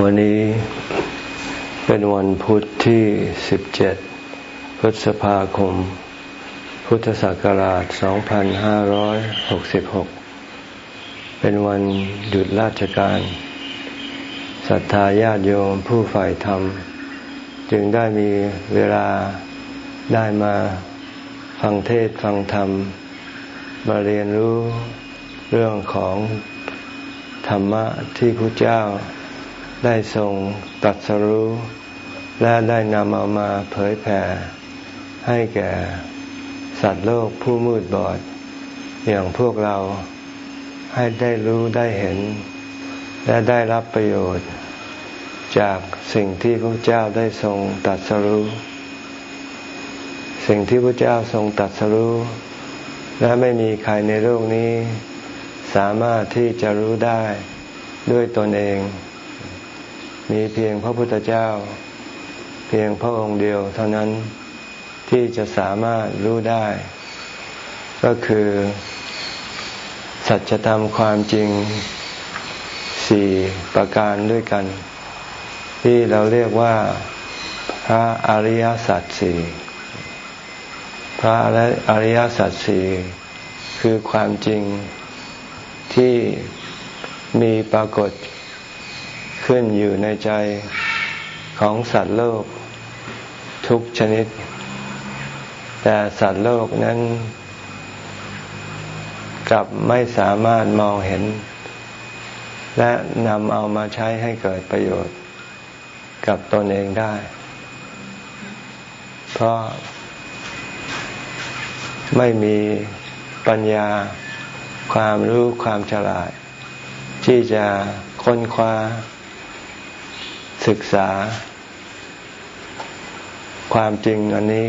วันนี้เป็นวันพุทธที่ 17 พฤษภาคม พุทธศักราช 2566 เป็นวันหยุดราชการศรัทธาญาติโยมผู้ฝ่ายธรรม จึงได้มีเวลาได้มาฟังเทศฟังธรรม มาเรียนรู้เรื่องของธรรมะที่พระเจ้า ได้ทรงตัดสรู้ และได้นำเอามาเผยแผ่ ให้แก่สัตว์โลกผู้มืดบอด อย่างพวกเราให้ได้รู้ได้เห็น และได้รับประโยชน์ จากสิ่งที่พระเจ้าได้ทรงตัดสรู้ สิ่งที่พระเจ้าทรงตัดสรู้ และไม่มีใครในโลกนี้ สามารถที่จะรู้ได้ด้วยตนเอง มีเพียงพระพุทธเจ้า เพียงพระองค์เดียวเท่านั้นที่จะสามารถรู้ได้ ก็คือ สัจธรรมความจริงสี่ประการด้วยกัน ที่เราเรียกว่าพระอริยสัจสี่พระอริยสัจสี่คือความจริงที่มีปรากฏ ขึ้นอยู่ในใจของสัตว์โลกทุกชนิด แต่สัตว์โลกนั้นกลับไม่สามารถมองเห็น และนำเอามาใช้ให้เกิดประโยชน์ กับตนเองได้ เพราะไม่มีปัญญาความรู้ความฉลาด ที่จะค้นคว้า ศึกษา ความจริงอันนี้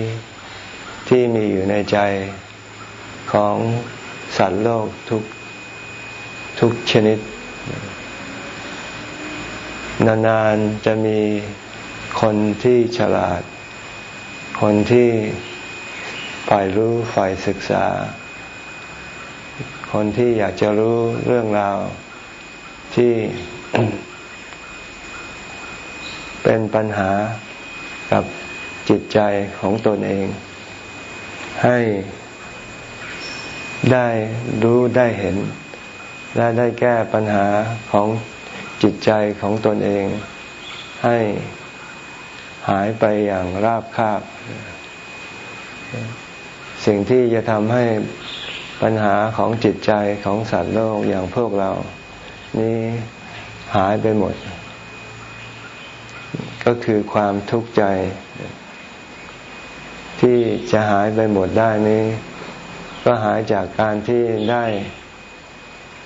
ที่มีอยู่ในใจของสัตว์โลกทุกทุกชนิด นานๆจะมีคนที่ฉลาด คนที่ฝ่ายรู้ฝ่ายศึกษา คนที่อยากจะรู้เรื่องราวที่ เป็นปัญหากับจิตใจของตนเอง ให้ได้รู้ได้เห็น และได้แก้ปัญหาของจิตใจของตนเอง ให้หายไปอย่างราบคาบ สิ่งที่จะทำให้ปัญหาของจิตใจของสัตว์โลกอย่างพวกเรา นี้หายไปหมด ก็คือความทุกข์ใจ ที่จะหายไปหมดได้นี้ ก็หายจากการที่ได้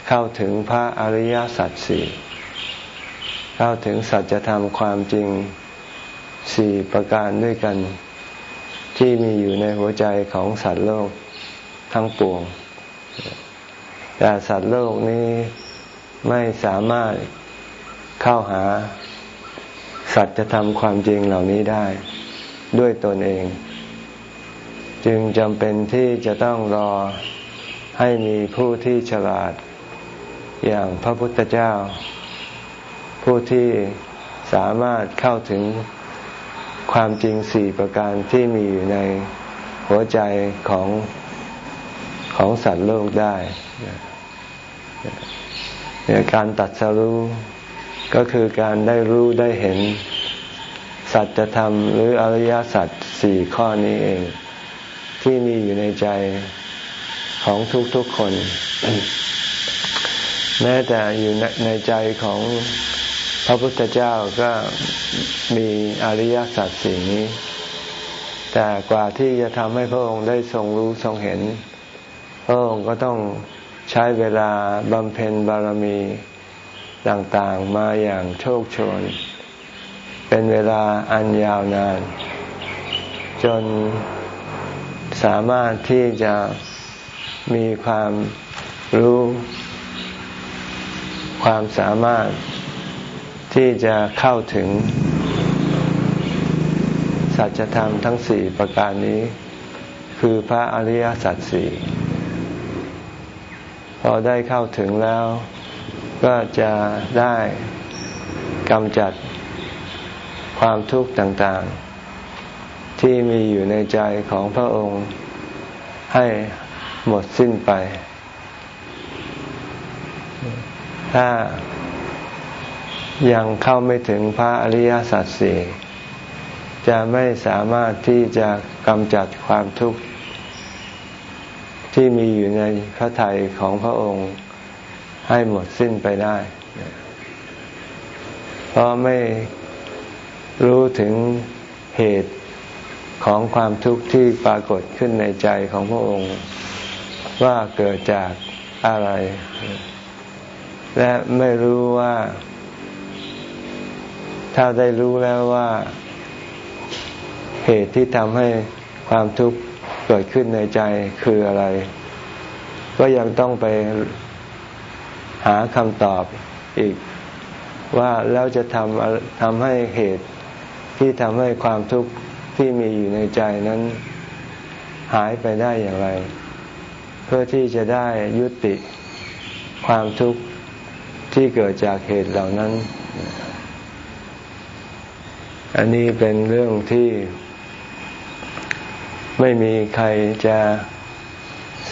เข้าถึงพระอริยสัจสี่เข้าถึงสัจธรรมความจริงสี่ประการด้วยกัน ที่มีอยู่ในหัวใจของสัตว์โลกทั้งปวง แต่สัตว์โลกนี้ไม่สามารถเข้าหา สัจธรรมความจริงเหล่านี้ได้ ด้วยตนเอง จึงจำเป็นที่จะต้องรอให้มีผู้ที่ฉลาด อย่างพระพุทธเจ้า ผู้ที่สามารถเข้าถึงความจริงสี่ประการที่มีอยู่ในหัวใจของของสัตว์โลกได้การตัดสรู้ ก็คือการได้รู้ได้เห็น สัจธรรมหรืออริยสัจสี่ข้อนี้เอง ที่มีอยู่ในใจของทุกๆคน แม้แต่อยู่ในใจของพระพุทธเจ้าก็มีอริยสัจสี่นี้ แต่กว่าที่จะทำให้พระองค์ได้ทรงรู้ทรงเห็น พระองค์ก็ต้องใช้เวลาบำเพ็ญบารมี ต่างๆ มาอย่างโชคชน เป็นเวลาอันยาวนาน จนสามารถที่จะมีความรู้ ความสามารถที่จะเข้าถึง สัจธรรมทั้งสี่ประการนี้ คือพระอริยสัจสี่พอได้เข้าถึงแล้ว ก็จะได้กำจัดความทุกข์ต่างๆ ที่มีอยู่ในใจของพระองค์ให้หมดสิ้นไป ถ้ายังเข้าไม่ถึงพระอริยสัจสี่จะไม่สามารถที่จะกำจัดความทุกข์ที่มีอยู่ในพระทัยของพระองค์ ให้หมดสิ้นไปได้ เพราะไม่รู้ถึงเหตุของความทุกข์ที่ปรากฏขึ้นในใจของพระองค์ ว่าเกิดจากอะไร และไม่รู้ว่า ถ้าได้รู้แล้วว่า เหตุที่ทำให้ความทุกข์เกิดขึ้นในใจคืออะไร ก็ยังต้องไป หาคำตอบอีก ว่าแล้วจะทำทำให้เหตุที่ทำให้ความทุกข์ที่มีอยู่ในใจนั้นหายไปได้อย่างไร เพื่อที่จะได้ยุติความทุกข์ที่เกิดจากเหตุเหล่านั้น อันนี้เป็นเรื่องที่ไม่มีใครจะ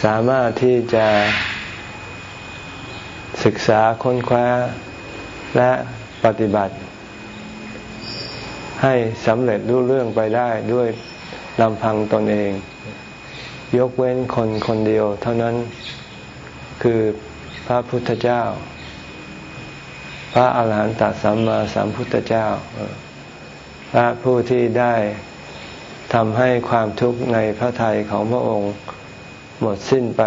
สามารถที่จะ ศึกษาค้นคว้า และปฏิบัติ ให้สำเร็จรู้เรื่องไปได้ด้วยลำพังตนเอง ยกเว้นคนคนเดียวเท่านั้นคือพระพุทธเจ้า พระอาหารหันตสัมมาสัมพุทธเจ้า พระผู้ที่ได้ทำให้ความทุกข์ในพระทัยของพระองค์หมดสิ้นไป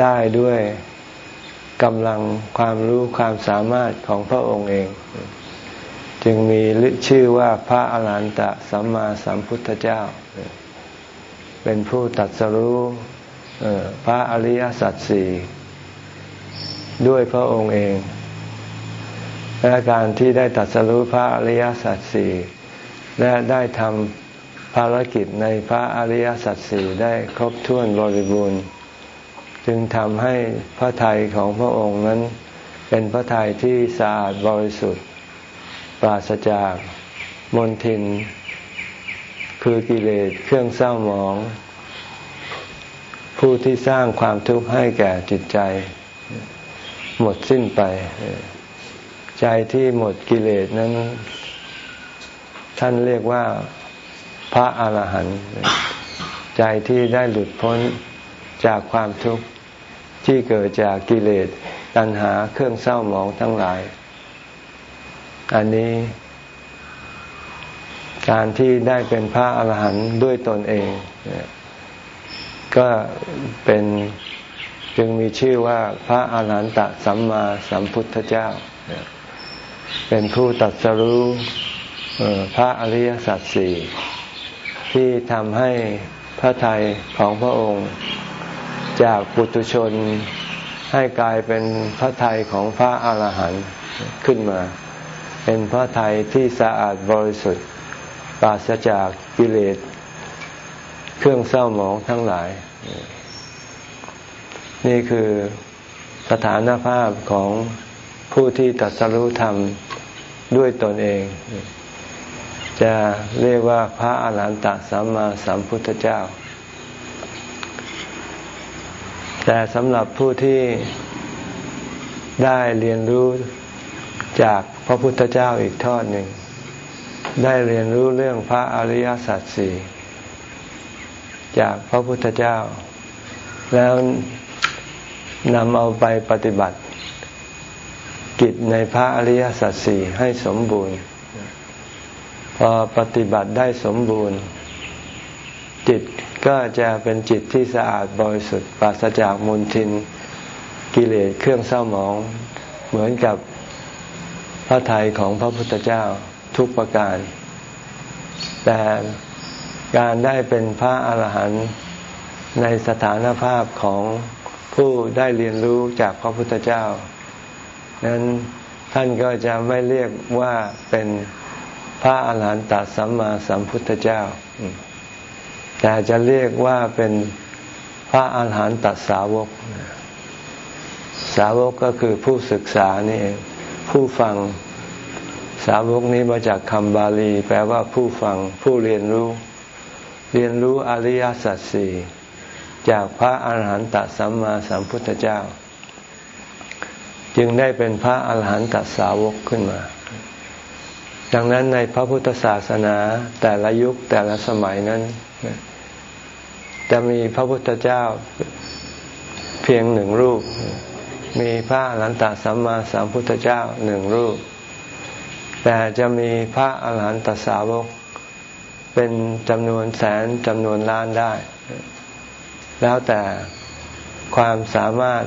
ได้ด้วย กำลังความรู้ความสามารถของพระองค์เอง จึงมีชื่อว่าพระอาหารหันตสัมมาสัมพุทธเจ้า เป็นผู้ตัดสรู้พระอริยสัจสี่ด้วยพระองค์เอง และการที่ได้ตัดสรู้พระอริยสัจสี่และได้ทำภารกิจในพระอริยสัจสี่ได้ครบถ้วนบริบูรณ์ จึงทำให้พระทัยของพระองค์นั้น เป็นพระทัยที่สะอาดบริสุทธิ์ ปราศจากมลทิน คือกิเลสเครื่องเศร้าหมอง ผู้ที่สร้างความทุกข์ให้แก่จิตใจ หมดสิ้นไป ใจที่หมดกิเลสนั้น ท่านเรียกว่าพระอาหารหันต์ใจที่ได้หลุดพ้นจากความทุกข์ ที่เกิดจากกิเลสตัณหาเครื่องเศร้าหมองทั้งหลาย อันนี้ การที่ได้เป็นพระอาหารหันต์ด้วยตนเอง ก็เป็นจึงมีชื่อว่าพระอาหารหันตสัมมาสัมพุทธเจ้า เป็นผู้ตัดสรู้พระอริยสัจสี่ที่ทำให้พระทัยของพระองค์ จากปุตุชนให้กลายเป็นพระทัยของพระอาหารหันต์ขึ้นมา เป็นพระทัยที่สะอาดบริสุทธิ์ปราศจากกิเลสเครื่องเศร้าหมองทั้งหลาย นี่คือสถานภาพของผู้ที่ตัดสรู้ธรรมด้วยตนเอง จะเรียกว่าพระอาหารหันตสัมมาสัมพุทธเจ้า แต่สำหรับผู้ที่ได้เรียนรู้จากพระพุทธเจ้าอีกทอดหนึ่ง ได้เรียนรู้เรื่องพระอริยสัจสี่จากพระพุทธเจ้า แล้วนำเอาไปปฏิบัติ กิจในพระอริยสัจสี่ให้สมบูรณ์ พอปฏิบัติได้สมบูรณ์ จิต ก็จะเป็นจิตที่สะอาดบริสุทธิ์ปราศจากมลทินกิเลสเครื่องเศร้าหมอง เหมือนกับพระทัยของพระพุทธเจ้าทุกประการ แต่การได้เป็นพระอาหารหันต์ในสถานภาพของผู้ได้เรียนรู้จากพระพุทธเจ้า นั้นท่านก็จะไม่เรียกว่าเป็นพระอาหารหันตสัมมาสัมพุทธเจ้า แต่จะเรียกว่าเป็นพระอาหารหันตสาวก สาวกก็คือผู้ศึกษานี่เองผู้ฟังสาวกนี้มาจากคำบาลี แปลว่าผู้ฟังผู้เรียนรู้ เรียนรู้อริยสัจสี่จากพระอาหารหันตสัมมาสัมพุทธเจ้า จึงได้เป็นพระอาหารหันตสาวกขึ้นมา ดังนั้นในพระพุทธศาสนาแต่ละยุคแต่ละสมัยนั้น จะมีพระพุทธเจ้าเพียงหนึ่งรูป มีพระอรหันตสัมมาสัมพุทธเจ้าหนึ่งรูป แต่จะมีพระอรหันตสาวก เป็นจำนวนแสนจำนวนล้านได้ แล้วแต่ความสามารถ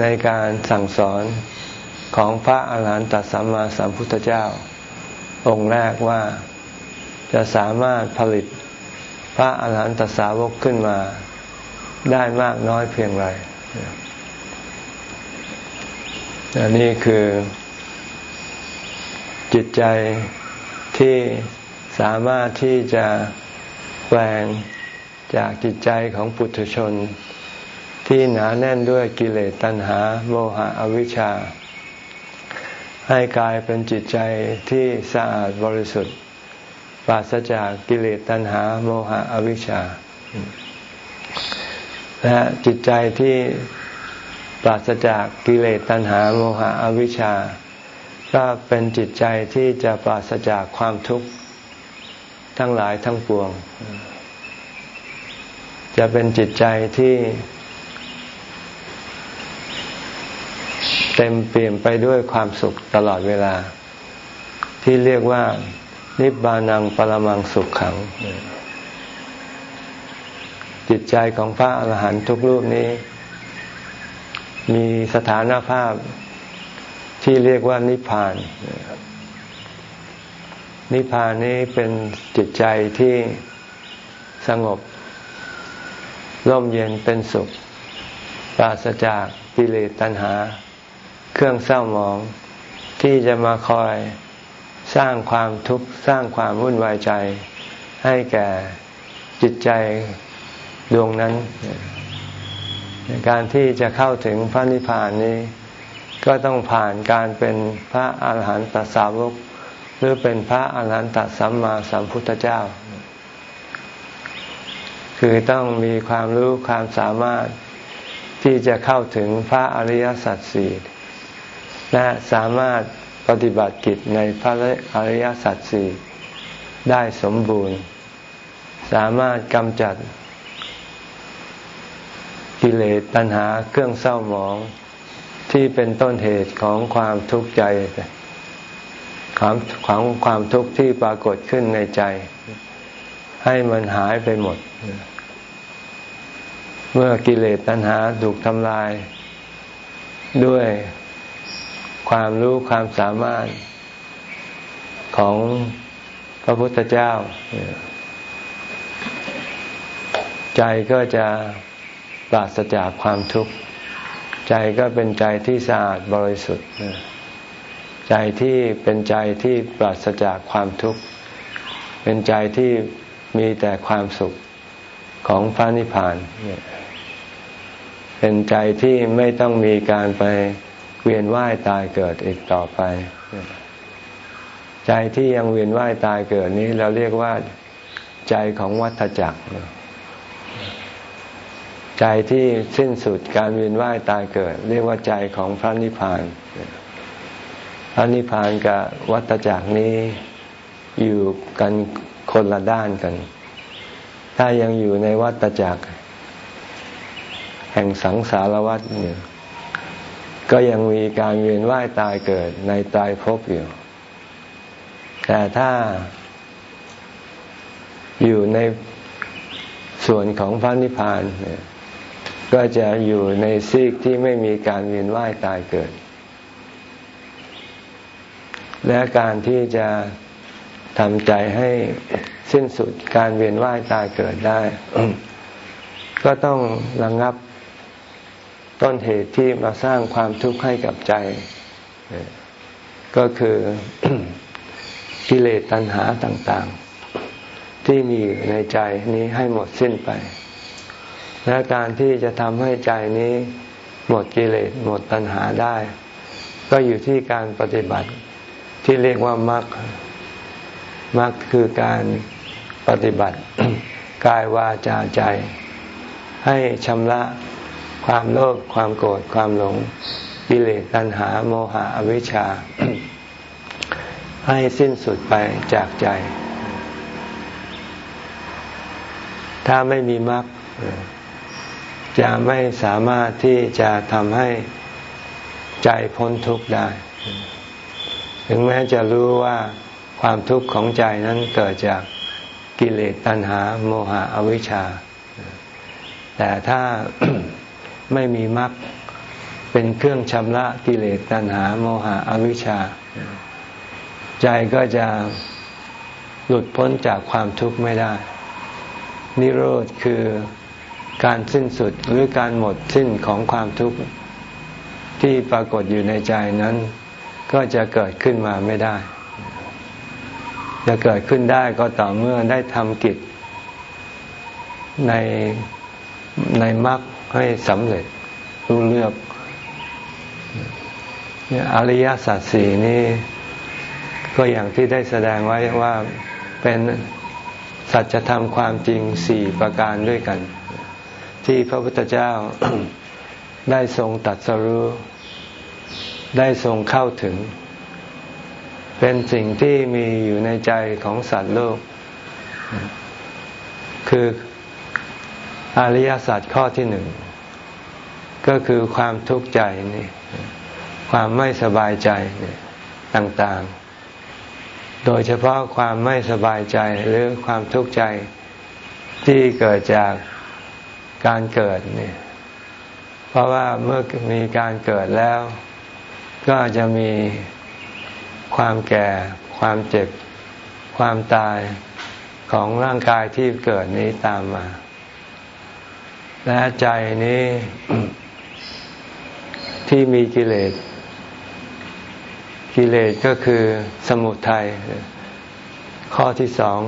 ในการสั่งสอนของพระอาหารหันตสัมมาสัมพุทธเจ้า องค์แรกว่าจะสามารถผลิต พระอาหารหันตสาวกขึ้นมาได้มากน้อยเพียงไรนนี้คือจิตใจที่สามารถที่จะแปลงจากจิตใจของปุถุชน ที่หนาแน่นด้วยกิเลสตัณหาโมหะอวิชชา ให้กลายเป็นจิตใจที่สะอาดบริสุทธิ์ ราศจากกิเลสตัณหาโมหะอวิชชา และจิตใจที่ปราศจากกิเลสตัณหาโมหะอวิชชา ก็เป็นจิตใจที่จะปราศจากความทุกข์ทั้งหลายทั้งปวง จะเป็นจิตใจที่ เต็มเปี่ยมไปด้วยความสุขตลอดเวลา ที่เรียกว่า นิบานังปรมังสุขขัง จิตใจของพระอรหันต์ทุกรูปนี้ มีสถานภาพที่เรียกว่านิพพาน นิพพานนี้เป็นจิตใจที่สงบ ร่มเย็นเป็นสุข ปราศจากกิเลสตัณหา เครื่องเศร้าหมองที่จะมาคอย สร้างความทุกข์สร้างความวุ่นวายใจ ให้แก่จิตใจดวงนั้น การที่จะเข้าถึงพระนิพพานนี้ ก็ต้องผ่านการเป็นพระอาหารหันตสาวก หรือเป็นพระอาหารหันตสัมมาสัมพุทธเจ้า คือต้องมีความรู้ความสามารถที่จะเข้าถึงพระอริยสัจสี่และสามารถ ปฏิบัติกิจในพระอริยสัจสี่ได้สมบูรณ์ สามารถกำจัด กิเลสตัณหาเครื่องเศร้าหมองที่เป็นต้นเหตุของความทุกข์ใจความของความทุกข์ที่ปรากฏขึ้นในใจ ให้มันหายไปหมด เมื่อกิเลสตัณหาถูกทำลาย ด้วย ความรู้ความสามารถของพระพุทธเจ้า ใจก็จะปราศจากความทุกข์ ใจก็เป็นใจที่สะอาดบริสุทธิ์ ใจที่เป็นใจที่ปราศจากความทุกข์ เป็นใจที่มีแต่ความสุขของพระนิพพานเนี่ยเป็นใจที่ไม่ต้องมีการไป เวียนว่ายตายเกิดอีกต่อไป ใจที่ยังเวียนว่ายตายเกิดนี้เราเรียกว่าใจของวัฏจักร ใจที่สิ้นสุดการเวียนว่ายตายเกิด เรียกว่าใจของพระนิพพาน พระนิพพานกับวัฏจักรนี้อยู่กันคนละด้านกัน ถ้ายังอยู่ในวัฏจักร แห่งสังสารวัฏเนี่ย ก็ยังมีการเวียนว่ายตายเกิดในตายภพอยู่ แต่ถ้าอยู่ในส่วนของพระนิพพานก็จะอยู่ในซีกที่ไม่มีการเวียนว่ายตายเกิด และการที่จะทำใจให้สิ้นสุดการเวียนว่ายตายเกิดได้ ก็ต้องระงงับ ต้นเหตุที่มาสร้างความทุกข์ให้กับใจ ก็คือกิเลสตัณหาต่างๆ ที่มีอยู่ในใจนี้ให้หมดสิ้นไป และการที่จะทำให้ใจนี้หมดกิเลสหมดตัณหาได้ ก็อยู่ที่การปฏิบัติที่เรียกว่ามรรคมรรคคือการปฏิบัติกายวาจาใจ ให้ชำระ ความโลภความโกรธความหลงกิเลสตัณหาโมหะอวิชชา ให้สิ้นสุดไปจากใจ ถ้าไม่มีมรรคจะไม่สามารถที่จะทำให้ใจพ้นทุกข์ได้ ถึงแม้จะรู้ว่าความทุกข์ของใจนั้นเกิดจากกิเลสตัณหาโมหะอวิชชา แต่ถ้า ไม่มีมรรคเป็นเครื่องชำระกิเลสตัณหาโมหะอวิชชา ใจก็จะหลุดพ้นจากความทุกข์ไม่ได้ นิโรธคือการสิ้นสุดหรือการหมดสิ้นของความทุกข์ที่ปรากฏอยู่ในใจนั้น ก็จะเกิดขึ้นมาไม่ได้ จะเกิดขึ้นได้ก็ต่อเมื่อได้ทำกิจในในมรรค ให้สำเร็จรู้เลือกอริยสัจสี่นี้ก็อย่างที่ได้แสดงไว้ว่าเป็นสัจธรรมความจริงสี่ประการด้วยกัน ที่พระพุทธเจ้าได้ทรงตัดสรู้ได้ทรงเข้าถึง เป็นสิ่งที่มีอยู่ในใจของสัตว์โลก คือ อริยสัจข้อที่หนึ่งก็คือความทุกข์ใจนี่ความไม่สบายใจต่างๆ โดยเฉพาะความไม่สบายใจหรือความทุกข์ใจที่เกิดจากการเกิดนี่เพราะว่าเมื่อมีการเกิดแล้ว ก็จะมีความแก่ ความเจ็บ ความตายของร่างกายที่เกิดนี้ตามมา และใจนี้ที่มีกิเลส กิเลสก็คือสมุทัยข้อที่สอง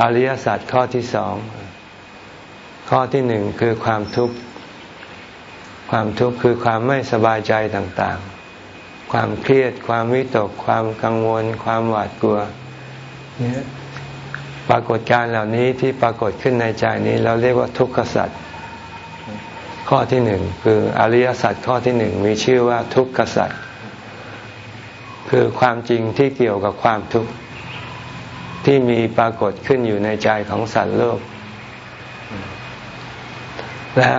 อริยสัจข้อที่สอง ข้อที่หนึ่งคือความทุกข์ ความทุกข์คือความไม่สบายใจต่างๆ ความเครียด ความวิตก ความกังวล ความหวาดกลัว ปรากฏการเหล่านี้ที่ปรากฏขึ้นในใจนี้ เราเรียกว่าทุกขสัจ ข้อที่หนึ่งคืออริยสัจข้อที่หนึ่งมีชื่อว่าทุกขสัจคือความจริงที่เกี่ยวกับความทุกข์ที่มีปรากฏขึ้นอยู่ในใจของสัตว์โลก และ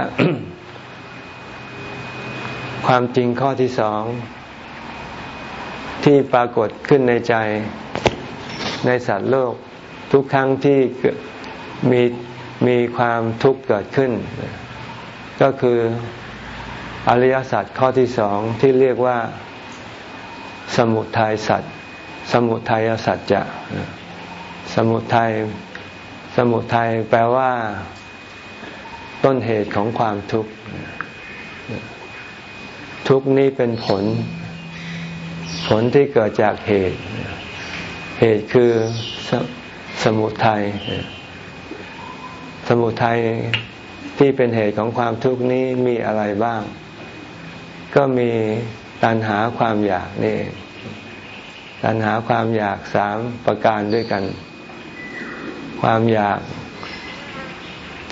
ความจริงข้อที่สองที่ปรากฏขึ้นในใจในสัตว์โลก ทุกครั้งที่มีมีความทุกข์เกิดขึ้น ก็คืออริยสัจข้อที่สองที่เรียกว่าสมุทัยสัจสมุทัยสัจจะสมุทัยสมุทัยแปลว่า ต้นเหตุของความทุกข์ทุกข์นี้เป็นผล ผลที่เกิดจากเหตุ เหตุคือสสมุทัยสมุทัย ที่เป็นเหตุของความทุกข์นี้มีอะไรบ้าง ก็มีตัณหาความอยากนี่ตัณหาความอยากสามประการด้วยกัน ความอยาก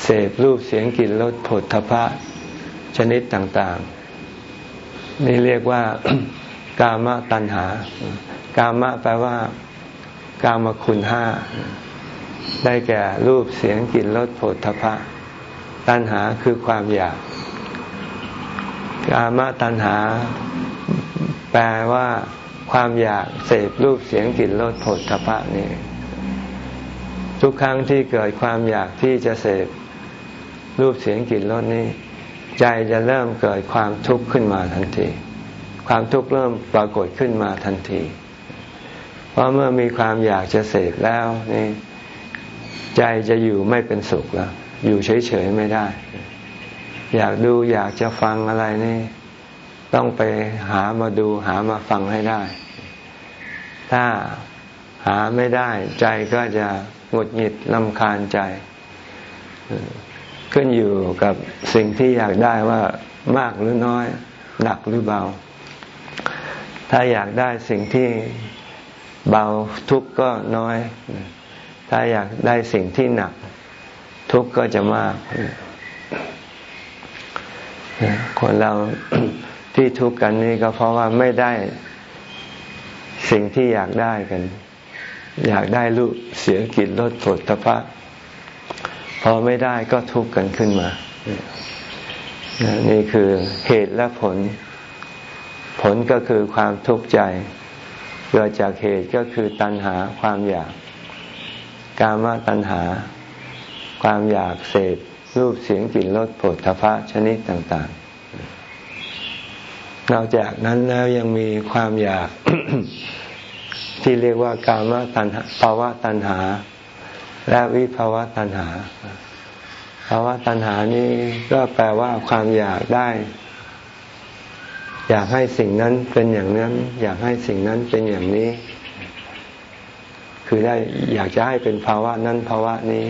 เสพรูปเสียงกลิ่นรสผลทพะชนิดต่าง ๆ นี่เรียกว่ากามตัณหา กามะแปลว่า กามคุณห้า ได้แก่รูปเสียงกลิ่นรสผลทพะ ตัณหาคือความอยาก กามตัณหา แปลว่า ความอยากเสพรูปเสียงกลิ่นรสผลทพะนี่ทุกครั้งที่เกิดความอยากที่จะเสพรูปเสียงกลิ่นรสนี้ ใจจะเริ่มเกิดความทุกข์ขึ้นมาทันที ความทุกข์เริ่มปรากฏขึ้นมาทันที เพราะเมื่อมีความอยากจะเสพแล้วนี่ใจจะอยู่ไม่เป็นสุขแล้ว อยู่เฉยๆไม่ได้ อยากดูอยากจะฟังอะไรนี่ ต้องไปหามาดูหามาฟังให้ได้ ถ้าหาไม่ได้ใจก็จะหงุดหงิดลำคาญใจ ขึ้นอยู่กับสิ่งที่อยากได้ว่ามากหรือน้อย หนักหรือเบา ถ้าอยากได้สิ่งที่เบาทุกข์ก็น้อย ถ้าอยากได้สิ่งที่หนัก ทุกข์ก็จะมากคนเราที่ทุกข์กันนี่ก็เพราะว่าไม่ได้สิ่งที่อยากได้กัน อยากได้รูปเสียงกลิ่นรสผลตภะพอไม่ได้ก็ทุกข์กันขึ้นมา นี่คือเหตุและผล ผลก็คือความทุกข์ใจเกิดจากเหตุก็คือตัณหาความอยาก กามตัณหา ความอยากเสพรูปเสียงกลิ่นรสผลทพะชนิดต่าง ๆ นอกจากนั้นแล้วยังมีความอยาก ที่เรียกว่ากามตัณหาภาวะตัณหา และวิภาวะตัณหาภาวะตัณหานี้ก็แปลว่าความอยากได้ อยากให้สิ่งนั้นเป็นอย่างนั้น อยากให้สิ่งนั้นเป็นอย่างนี้ คือได้อยากจะให้เป็นภาวะนั้นภาวะนี้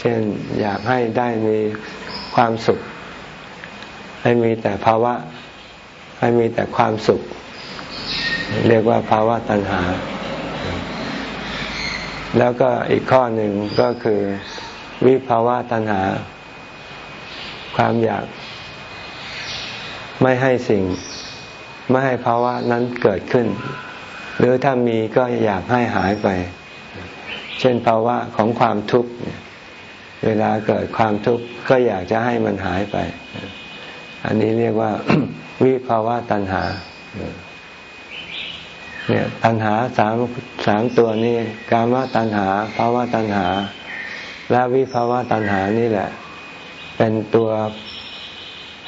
เช่นอยากให้ได้มีความสุข ให้มีแต่ภาวะ ให้มีแต่ความสุข เรียกว่าภาวะตัณหา แล้วก็อีกข้อหนึ่งก็คือวิภาวะตัณหา ความอยากไม่ให้สิ่ง ไม่ให้ภาวะนั้นเกิดขึ้น หรือถ้ามีก็อยากให้หายไป เช่นภาวะของความทุกข์เเวลาเกิดความทุกข์ก็อยากจะให้มันหายไป อันนี้เรียกว่า วิภาวะตัณหา เนี่ยตัณหาสามสามตัวนี้กามตัณหาภาวะตัณหา และวิภาวะตัณหานี่แหละ เป็นตัว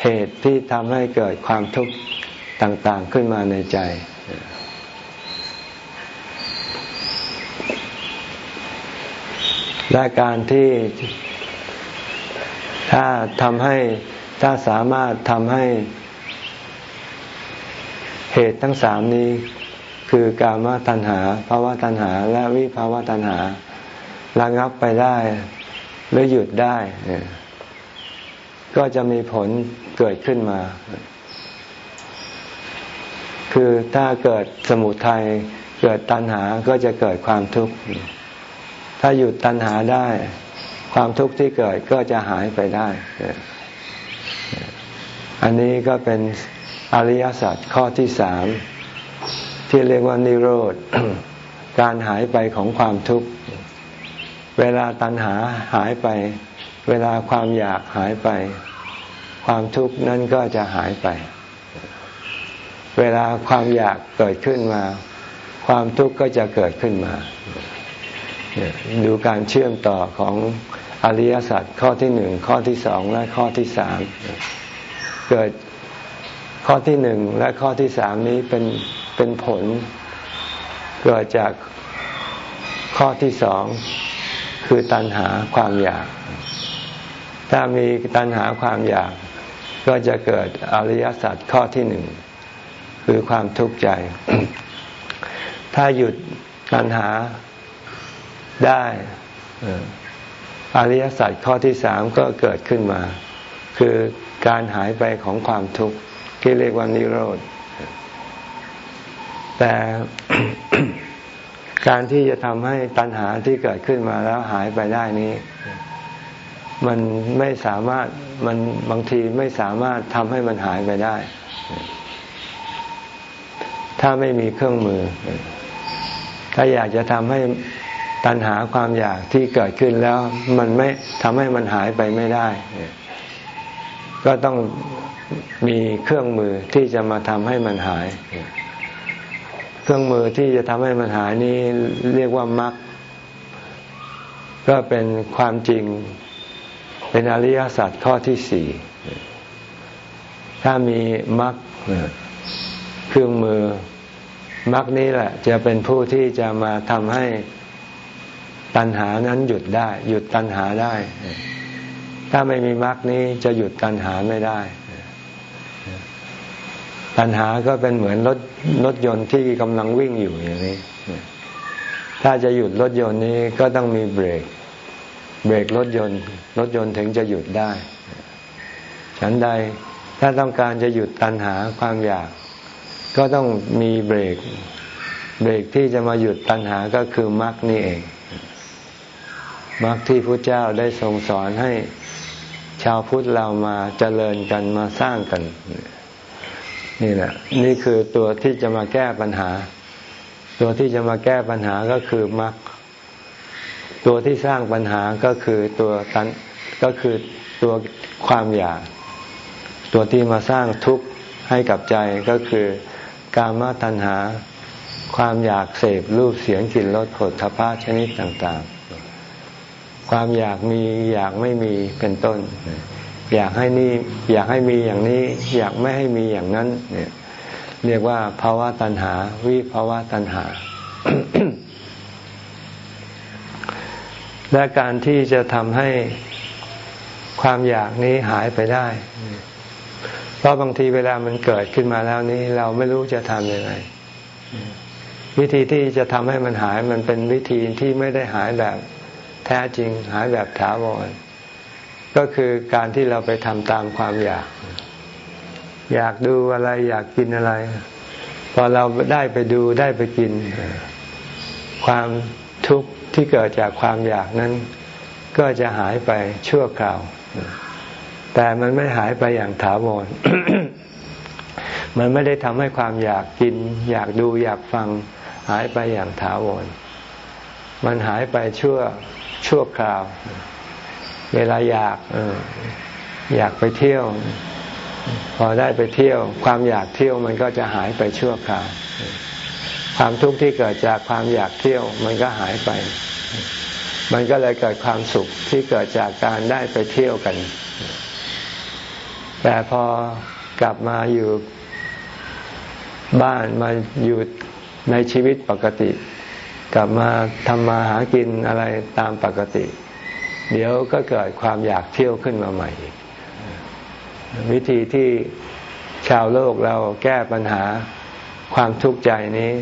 เหตุที่ทำให้เกิดความทุกข์ต่าง ๆขึ้นมาในใจ และการที่ถ้าทำให้ถ้าสามารถทำให้เหตุทั้งสามนี้ คือกามตัณหาภาวะตัณหา และวิภาวะตัณหาระงับไปได้หรือหยุดได้ ก็จะมีผลเกิดขึ้นมา คือถ้าเกิดสมุทัยเกิดตัณหาก็จะเกิดความทุกข์ ถ้าหยุดตัณหาได้ ความทุกข์ที่เกิดก็จะหายไปได้ อันนี้ก็เป็นอริยสัจข้อที่สามที่เรียกว่านิโรธ การหายไปของความทุกข์ เวลาตัณหาหายไป เวลาความอยากหายไป ความทุกข์นั้นก็จะหายไป เวลาความอยากเกิดขึ้นมา ความทุกข์ก็จะเกิดขึ้นมา ดูการเชื่อมต่อของอริยสัจข้อที่หนึ่งข้อที่สองและข้อที่สามเกิดข้อที่หนึ่งและข้อที่สามนี้เป็นเป็นผล เกิดจากข้อที่สองคือตัณหาความอยาก ถ้ามีตัณหาความอยาก ก็จะเกิดอริยสัจข้อที่หนึ่งคือความทุกข์ใจ ถ้าหยุดตัณหา ได้อริยสัจข้อที่สามก็เกิดขึ้นมา คือการหายไปของความทุกข์ที่เรียกว่านิโรธ แต่การที่จะทำให้ตัณหาที่เกิดขึ้นมาแล้วหายไปได้นี้ มันไม่สามารถมันบางทีไม่สามารถทำให้มันหายไปได้ ถ้าไม่มีเครื่องมือ ถ้าอยากจะทำให้ ตัณหาความอยากที่เกิดขึ้นแล้วมันไม่ทำให้มันหายไปไม่ได้ ก็ต้องมีเครื่องมือที่จะมาทำให้มันหาย เครื่องมือที่จะทำให้มันหายนี้เรียกว่ามรรคก็เป็นความจริงเป็นอริยสัจข้อที่สี่ถ้ามีมรรคเครื่องมือมรรคนี้แหละ จะเป็นผู้ที่จะมาทำให้ ตัณหานั้นหยุดได้ หยุดตัณหาได้ ถ้าไม่มีมรรคนี้จะหยุดตัณหาไม่ได้ ตัณหาก็เป็นเหมือนรถรถยนต์ที่กำลังวิ่งอยู่อย่างนี้ ถ้าจะหยุดรถยนต์นี้ก็ต้องมีเบรก เบรกรถยนต์ รถยนต์ถึงจะหยุดได้ ฉันใดถ้าต้องการจะหยุดตัณหาความอยาก ก็ต้องมีเบรก เบรกที่จะมาหยุดตัณหาก็คือมรรคนี่เอง มรรคที่พระเจ้าได้ทรงสอนให้ชาวพุทธเรามาเจริญกันมาสร้างกัน นี่แหละนี่คือตัวที่จะมาแก้ปัญหา ตัวที่จะมาแก้ปัญหาก็คือมรรคตัวที่สร้างปัญหาก็คือตัวตันก็คือตัวความอยาก ตัวที่มาสร้างทุกข์ให้กับใจก็คือกามตัณหา ความอยากเสพรูปเสียงกลิ่นรสผลทพะชนิดต่าง ๆ ความอยากมีอยากไม่มีเป็นต้น อยากให้นี่อยากให้มีอย่างนี้ อยากไม่ให้มีอย่างนั้นเนี่ยเรียกว่าภาวะตัณหา วิภาวะตัณหา และการที่จะทำให้ความอยากนี้หายไปได้ เพราะบางทีเวลามันเกิดขึ้นมาแล้วนี้ เราไม่รู้จะทำยังไง วิธีที่จะทำให้มันหายมันเป็นวิธีที่ไม่ได้หายแบบแท้จริง หายแบบถาวร ก็คือการที่เราไปทำตามความอยาก อยากดูอะไรอยากกินอะไร พอเราได้ไปดูได้ไปกิน ความทุกข์ที่เกิดจากความอยากนั้น ก็จะหายไปชั่วคราว แต่มันไม่หายไปอย่างถาวรมันไม่ได้ทำให้ความอยากกิน อยากดูอยากฟัง หายไปอย่างถาวร มันหายไปชั่ว ชั่วคราว เวลาอยากอยากไปเที่ยว พอได้ไปเที่ยว ความอยากเที่ยวมันก็จะหายไปชั่วคราว ความทุกข์ที่เกิดจากความอยากเที่ยวมันก็หายไป มันก็เลยเกิดความสุขที่เกิดจากการได้ไปเที่ยวกัน แต่พอกลับมาอยู่บ้านมาอยู่ในชีวิตปกติ กลับมาทำมาหากินอะไรตามปกติ เดี๋ยวก็เกิดความอยากเที่ยวขึ้นมาใหม่วิธีที่ชาวโลกเราแก้ปัญหาความทุกข์ใจนี้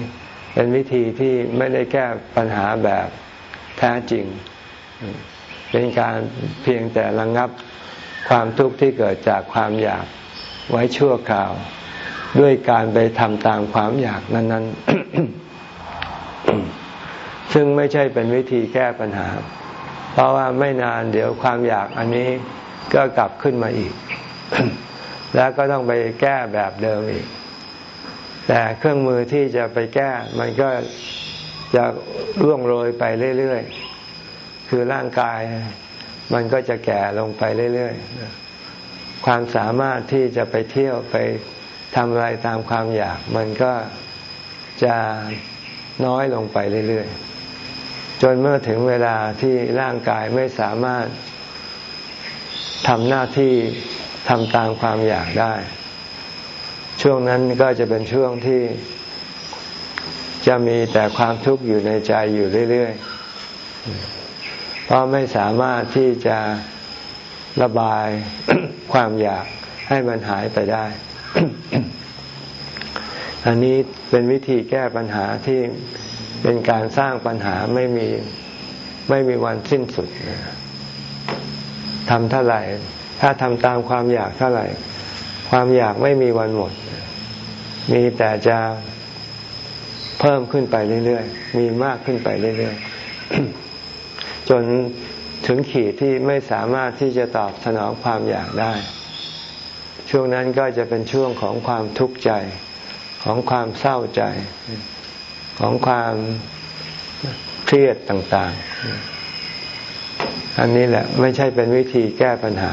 เป็นวิธีที่ไม่ได้แก้ปัญหาแบบแท้จริง เป็นการเพียงแต่ระงงับความทุกข์ที่เกิดจากความอยากไว้ชั่วคราว ด้วยการไปทำตามความอยากนั้น ๆ ซึ่งไม่ใช่เป็นวิธีแก้ปัญหา เพราะว่าไม่นานเดี๋ยวความอยากอันนี้ก็กลับขึ้นมาอีก แล้วก็ต้องไปแก้แบบเดิมอีก แต่เครื่องมือที่จะไปแก้มันก็จะร่วงโรยไปเรื่อยๆ คือร่างกายมันก็จะแก่ลงไปเรื่อยๆ ความสามารถที่จะไปเที่ยวไปทำอะไรตามความอยาก มันก็จะน้อยลงไปเรื่อยๆ จนเมื่อถึงเวลาที่ร่างกายไม่สามารถทำหน้าที่ทำตามความอยากได้ ช่วงนั้นก็จะเป็นช่วงที่จะมีแต่ความทุกข์อยู่ในใจอยู่เรื่อยๆ เพราะไม่สามารถที่จะระบายความอยากให้มันหายไปได้ อันนี้เป็นวิธีแก้ปัญหาที่ เป็นการสร้างปัญหาไม่มีไม่มีวันสิ้นสุดทำเท่าไหร่ ถ้าทำตามความอยากเท่าไหร่ ความอยากไม่มีวันหมด มีแต่จะเพิ่มขึ้นไปเรื่อยๆ มีมากขึ้นไปเรื่อยๆ จนถึงขีดที่ไม่สามารถที่จะตอบสนองความอยากได้ ช่วงนั้นก็จะเป็นช่วงของความทุกข์ใจ ของความเศร้าใจ ของความเครียดต่างๆ อันนี้แหละไม่ใช่เป็นวิธีแก้ปัญหา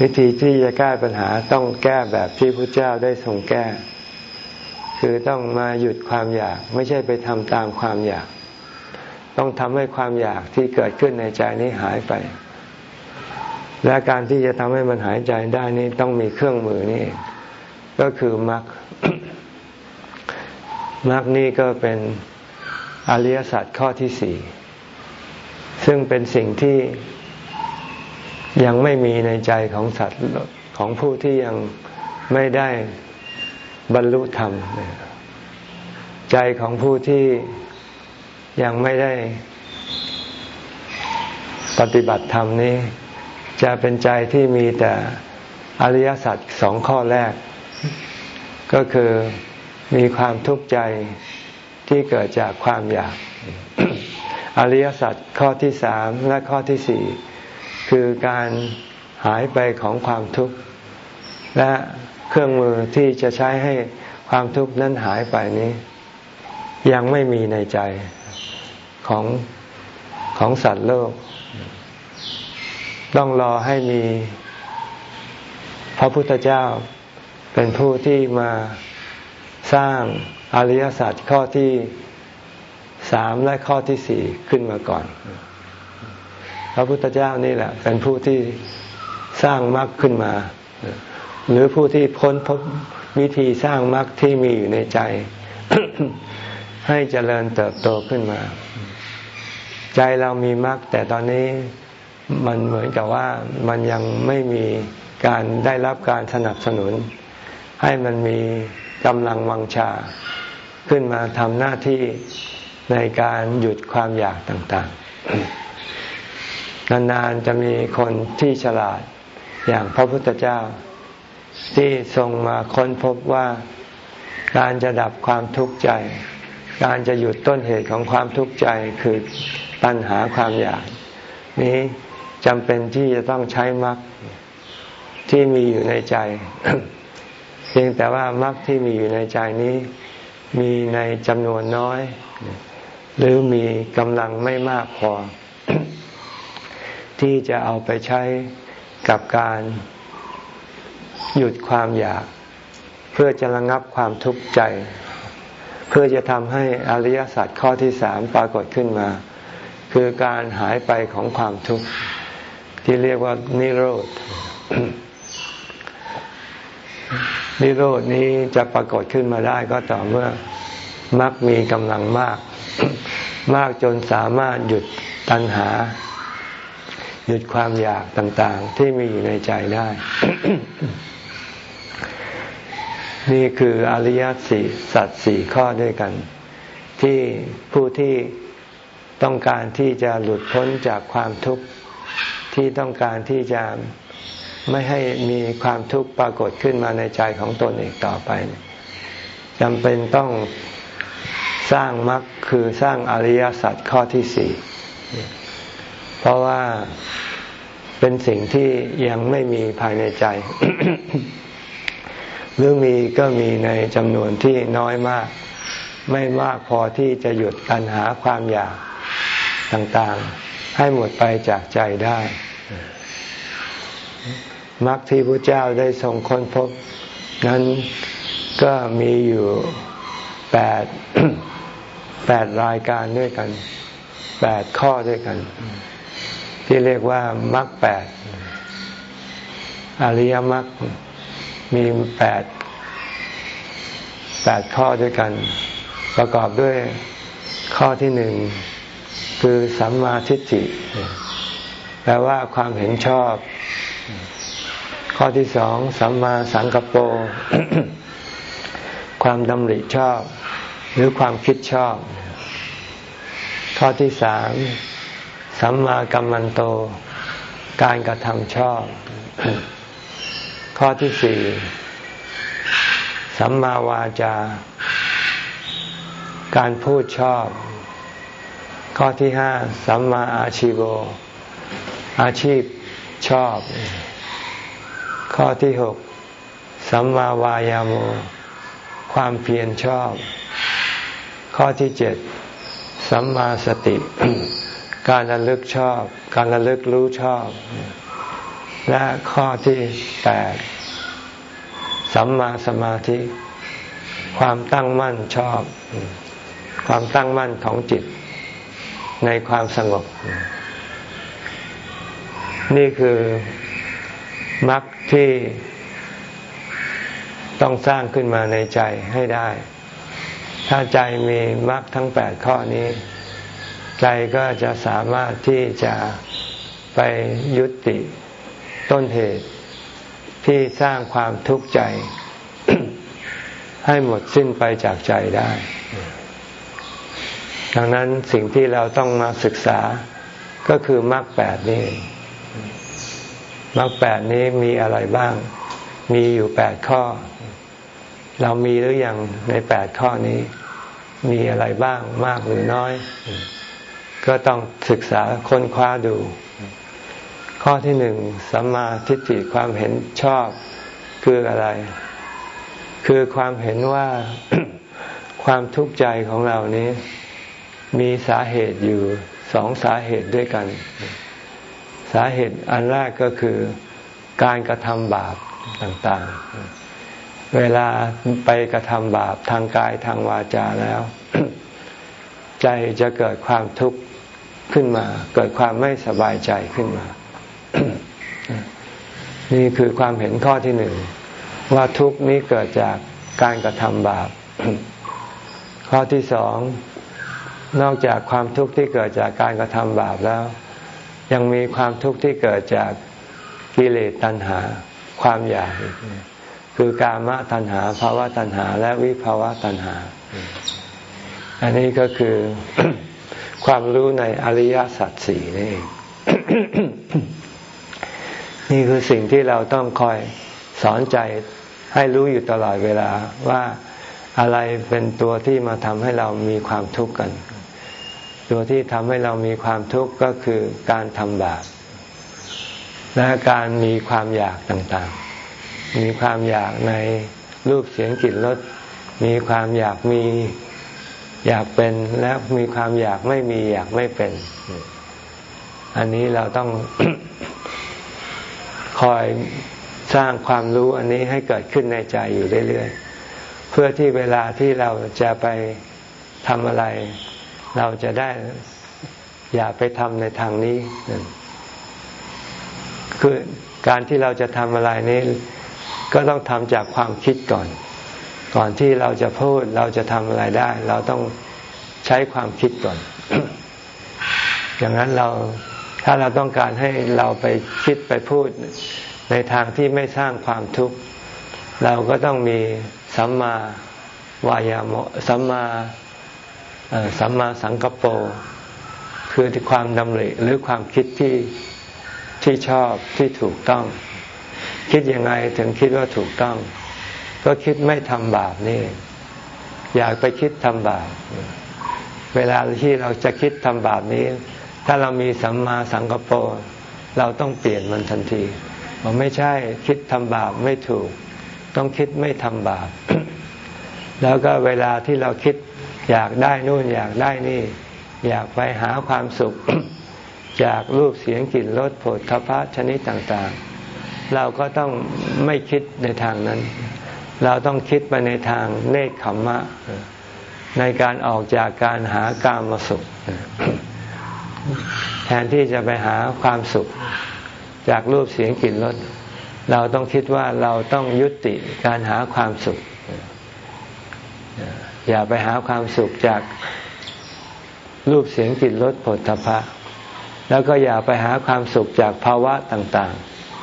วิธีที่จะแก้ปัญหาต้องแก้แบบที่พระเจ้าได้ทรงแก้ คือต้องมาหยุดความอยาก ไม่ใช่ไปทำตามความอยาก ต้องทำให้ความอยากที่เกิดขึ้นในใจนี้หายไป และการที่จะทำให้มันหายใจได้นี่ต้องมีเครื่องมือนี่ก็คือมรรค มรรคนี่ก็เป็นอริยสัจข้อที่สี่ซึ่งเป็นสิ่งที่ยังไม่มีในใจของสัตว์ของผู้ที่ยังไม่ได้บรรลุธรรม ใจของผู้ที่ยังไม่ได้ปฏิบัติธรรมนี้ จะเป็นใจที่มีแต่อริยสัจสองข้อแรก ก็คือ มีความทุกข์ใจที่เกิดจากความอยาก อริยสัจข้อที่สามและข้อที่สี่คือการหายไปของความทุกข์ และเครื่องมือที่จะใช้ให้ความทุกข์นั้นหายไปนี้ ยังไม่มีในใจของของสัตว์โลก ต้องรอให้มีพระพุทธเจ้าเป็นผู้ที่มา สร้างอริยสัจข้อที่สามและข้อที่สี่ขึ้นมาก่อน พระพุทธเจ้านี่แหละ เป็นผู้ที่สร้างมรรคขึ้นมา หรือผู้ที่พ้นพบวิธีสร้างมรรคที่มีอยู่ในใจ ให้เจริญเติบโตขึ้นมา ใจเรามีมรรคแต่ตอนนี้มันเหมือนกับว่ามันยังไม่มีการได้รับการสนับสนุน ให้มันมี กำลังวังชา ขึ้นมาทำหน้าที่ในการหยุดความอยากต่างๆ นานๆจะมีคนที่ฉลาดอย่างพระพุทธเจ้า ที่ทรงมาค้นพบว่าการจะดับความทุกข์ใจ การจะหยุดต้นเหตุของความทุกข์ใจคือปัญหาความอยาก นี้จำเป็นที่จะต้องใช้มรรคที่มีอยู่ในใจ เพียงแต่ว่ามรรคที่มีอยู่ในใจนี้ มีในจำนวนน้อย หรือมีกำลังไม่มากพอ ที่จะเอาไปใช้กับการหยุดความอยาก เพื่อจะระงับความทุกข์ใจ เพื่อจะทำให้อริยสัจข้อที่สามปรากฏขึ้นมา คือการหายไปของความทุกข์ ที่เรียกว่านิโรธ นิโรดนี้จะปรากฏขึ้นมาได้ก็ต่อเมื่อมักมีกำลังมาก มากจนสามารถหยุดตัณหา หยุดความอยากต่างๆ ที่มีอยู่ในใจได้ นี่คืออริยสีสัตสี่ข้อด้วยกัน ที่ผู้ที่ต้องการที่จะหลุดพ้นจากความทุกข์ที่ต้องการที่จะ ไม่ให้มีความทุกข์ปรากฏขึ้นมาในใจของตนอีกต่อไปจำเป็นต้องสร้างมรรคคือสร้างอริยสัจข้อที่สี่เพราะว่าเป็นสิ่งที่ยังไม่มีภายในใจ หรือมีก็มีในจำนวนที่น้อยมาก ไม่มากพอที่จะหยุดปัญหาความอยากต่างๆ ให้หมดไปจากใจได้ มรรคที่พระเจ้าได้ทรงค้นพบ นั้นก็มีอยู่แปดแปดรายการด้วยกันแปดข้อด้วยกัน ที่เรียกว่ามรรคแปดอริยมรรคมีแปดแปดข้อด้วยกัน ประกอบด้วยข้อที่หนึ่งคือสัมมาทิฏฐิแปลว่าความเห็นชอบ ข้อที่สองสัมมาสังกปรความดำริชอบ หรือความคิดชอบ ข้อที่สามสัมมากัมมันโต การกระทำชอบ ข้อที่สี่สัมมาวาจา การพูดชอบ ข้อที่ห้าสัมมาอาชีโวอาชีพชอบ ข้อที่หกสัมมาวายาโม ความเพียรชอบ ข้อที่เจ็ดสัมมาสติ การระลึกชอบ การระลึกรู้ชอบ และข้อที่แปดสัมมาสมาธิ ความตั้งมั่นชอบ ความตั้งมั่นของจิต ในความสงบ นี่คือมรรค ที่ต้องสร้างขึ้นมาในใจให้ได้ ถ้าใจมีมรรคทั้งแปดข้อนี้ ใจก็จะสามารถที่จะไปยุติต้นเหตุที่สร้างความทุกข์ใจ ให้หมดสิ้นไปจากใจได้ ดังนั้นสิ่งที่เราต้องมาศึกษาก็คือมรรคแปดนี้ มรรคแปดนี้มีอะไรบ้าง มีอยู่แปดข้อ เรามีหรืออยังในแปดข้อนี้ มีอะไรบ้างมากหรือน้อย ก็ต้องศึกษาค้นคว้าดู ข้อที่หนึ่งสัมมาทิฏฐิความเห็นชอบคืออะไร คือความเห็นว่าความทุกข์ใจของเรานี้ มีสาเหตุอยู่สองสาเหตุด้วยกัน สาเหตุอันแรกก็คือการกระทำบาปต่างๆ เวลาไปกระทำบาปทางกายทางวาจาแล้ว ใจจะเกิดความทุกข์ขึ้นมา เกิดความไม่สบายใจขึ้นมา นี่คือความเห็นข้อที่หนึ่ง ว่าทุกข์นี้เกิดจากการกระทำบาป ข้อที่สองนอกจากความทุกข์ที่เกิดจากการกระทำบาปแล้ว ยังมีความทุกข์ที่เกิดจากกิเลสตัณหา ความอยากคือกามตัณหาภาวะตัณหา และวิภาวะตัณหา อันนี้ก็คือความรู้ในอริยสัจสี่นี่นี่คือสิ่งที่เราต้องคอยสอนใจให้รู้อยู่ตลอดเวลาว่าอะไรเป็นตัวที่มาทำให้เรามีความทุกข์กัน ตัวที่ทำให้เรามีความทุกข์ก็คือการทำบาปและการมีความอยากต่างๆ มีความอยากในรูปเสียงกลิ่นรส มีความอยากมีอยากเป็นและมีความอยากไม่มีอยากไม่เป็น อันนี้เราต้องคอยสร้างความรู้อันนี้ให้เกิดขึ้นในใจอยู่เรื่อยๆ เพื่อที่เวลาที่เราจะไปทำอะไร เราจะได้อย่าไปทำในทางนี้ คือการที่เราจะทำอะไรนี้ ก็ต้องทำจากความคิดก่อน ก่อนที่เราจะพูดเราจะทำอะไรได้ เราต้องใช้ความคิดก่อน อย่างนั้นเราถ้าเราต้องการให้เราไปคิดไปพูดในทางที่ไม่สร้างความทุกข์เราก็ต้องมีสัมมาวายามะสัมมา สัมมาสังกปรคือความดำริหรือความคิดที่ที่ชอบที่ถูกต้อง คิดยังไงถึงคิดว่าถูกต้อง ก็คิดไม่ทำบาปนี่ อยากไปคิดทำบาปเวลาที่เราจะคิดทำบาปนี้ ถ้าเรามีสัมมาสังกปรเราต้องเปลี่ยนมันทันทีมันไม่ใช่คิดทำบาปไม่ถูก ต้องคิดไม่ทำบาป แล้วก็เวลาที่เราคิด อยากได้นู่นอยากได้นี่ อยากไปหาความสุข จากรูปเสียงกลิ่นรสผลทพะชนิดต่างๆ เราก็ต้องไม่คิดในทางนั้น เราต้องคิดไปในทางเนคขมมะ ในการออกจากการหากามมาสุข แทนที่จะไปหาความสุข จากรูปเสียงกลิ่นรสเราต้องคิดว่าเราต้องยุติการหาความสุข อย่าไปหาความสุขจากรูปเสียงกลิ่นรสผลทพะ แล้วก็อย่าไปหาความสุขจากภาวะต่าง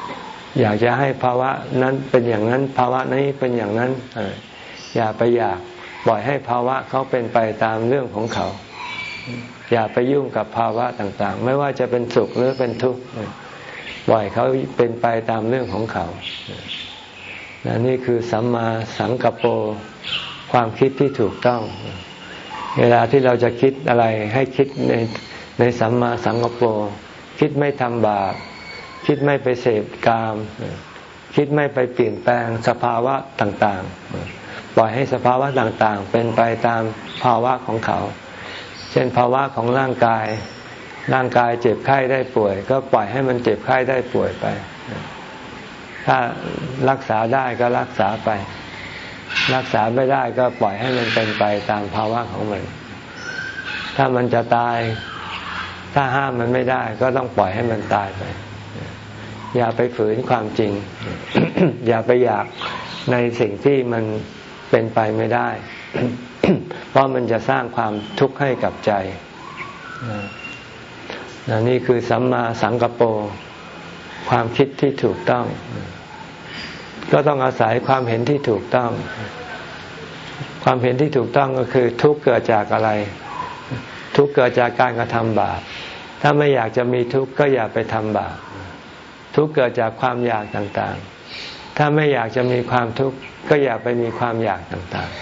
ๆ อยากจะให้ภาวะนั้นเป็นอย่างนั้น ภาวะนี้เป็นอย่างนั้นอย่าไปอยากปล่อยให้ภาวะเขาเป็นไปตามเรื่องของเขา อย่าไปยุ่งกับภาวะต่างๆ ไม่ว่าจะเป็นสุขหรือเป็นทุกข์ปล่อยเขาเป็นไปตามเรื่องของเขา นี่คือสัมมาสังกปร ความคิดที่ถูกต้อง เวลาที่เราจะคิดอะไรให้คิดในในสัมมาสังกปรคิดไม่ทำบาปคิดไม่ไปเสพกาม คิดไม่ไปเปลี่ยนแปลงสภาวะต่างๆ ปล่อยให้สภาวะต่างๆ เป็นไปตามภาวะของเขา เช่นภาวะของร่างกาย ร่างกายเจ็บไข้ได้ป่วย ก็ปล่อยให้มันเจ็บไข้ได้ป่วยไป ถ้ารักษาได้ก็รักษาไป รักษาไม่ได้ก็ปล่อยให้มันเป็นไปตามภาวะของมัน ถ้ามันจะตาย ถ้าห้ามมันไม่ได้ ก็ต้องปล่อยให้มันตายไป อย่าไปฝืนความจริง อย่าไปอยากในสิ่งที่มันเป็นไปไม่ได้ เพราะมันจะสร้างความทุกข์ให้กับใจนี่คือสัมมาสังกปรความคิดที่ถูกต้อง ก็ต้องอาศัยความเห็นที่ถูกต้อง ความเห็นที่ถูกต้องก็คือทุกเกิดจากอะไร ทุกเกิดจากการกระทำบาป ถ้าไม่อยากจะมีทุกข์ก็อย่าไปทำบาป ทุกเกิดจากความอยากต่างๆ ถ้าไม่อยากจะมีความทุกข์ก็อย่าไปมีความอยากต่างๆ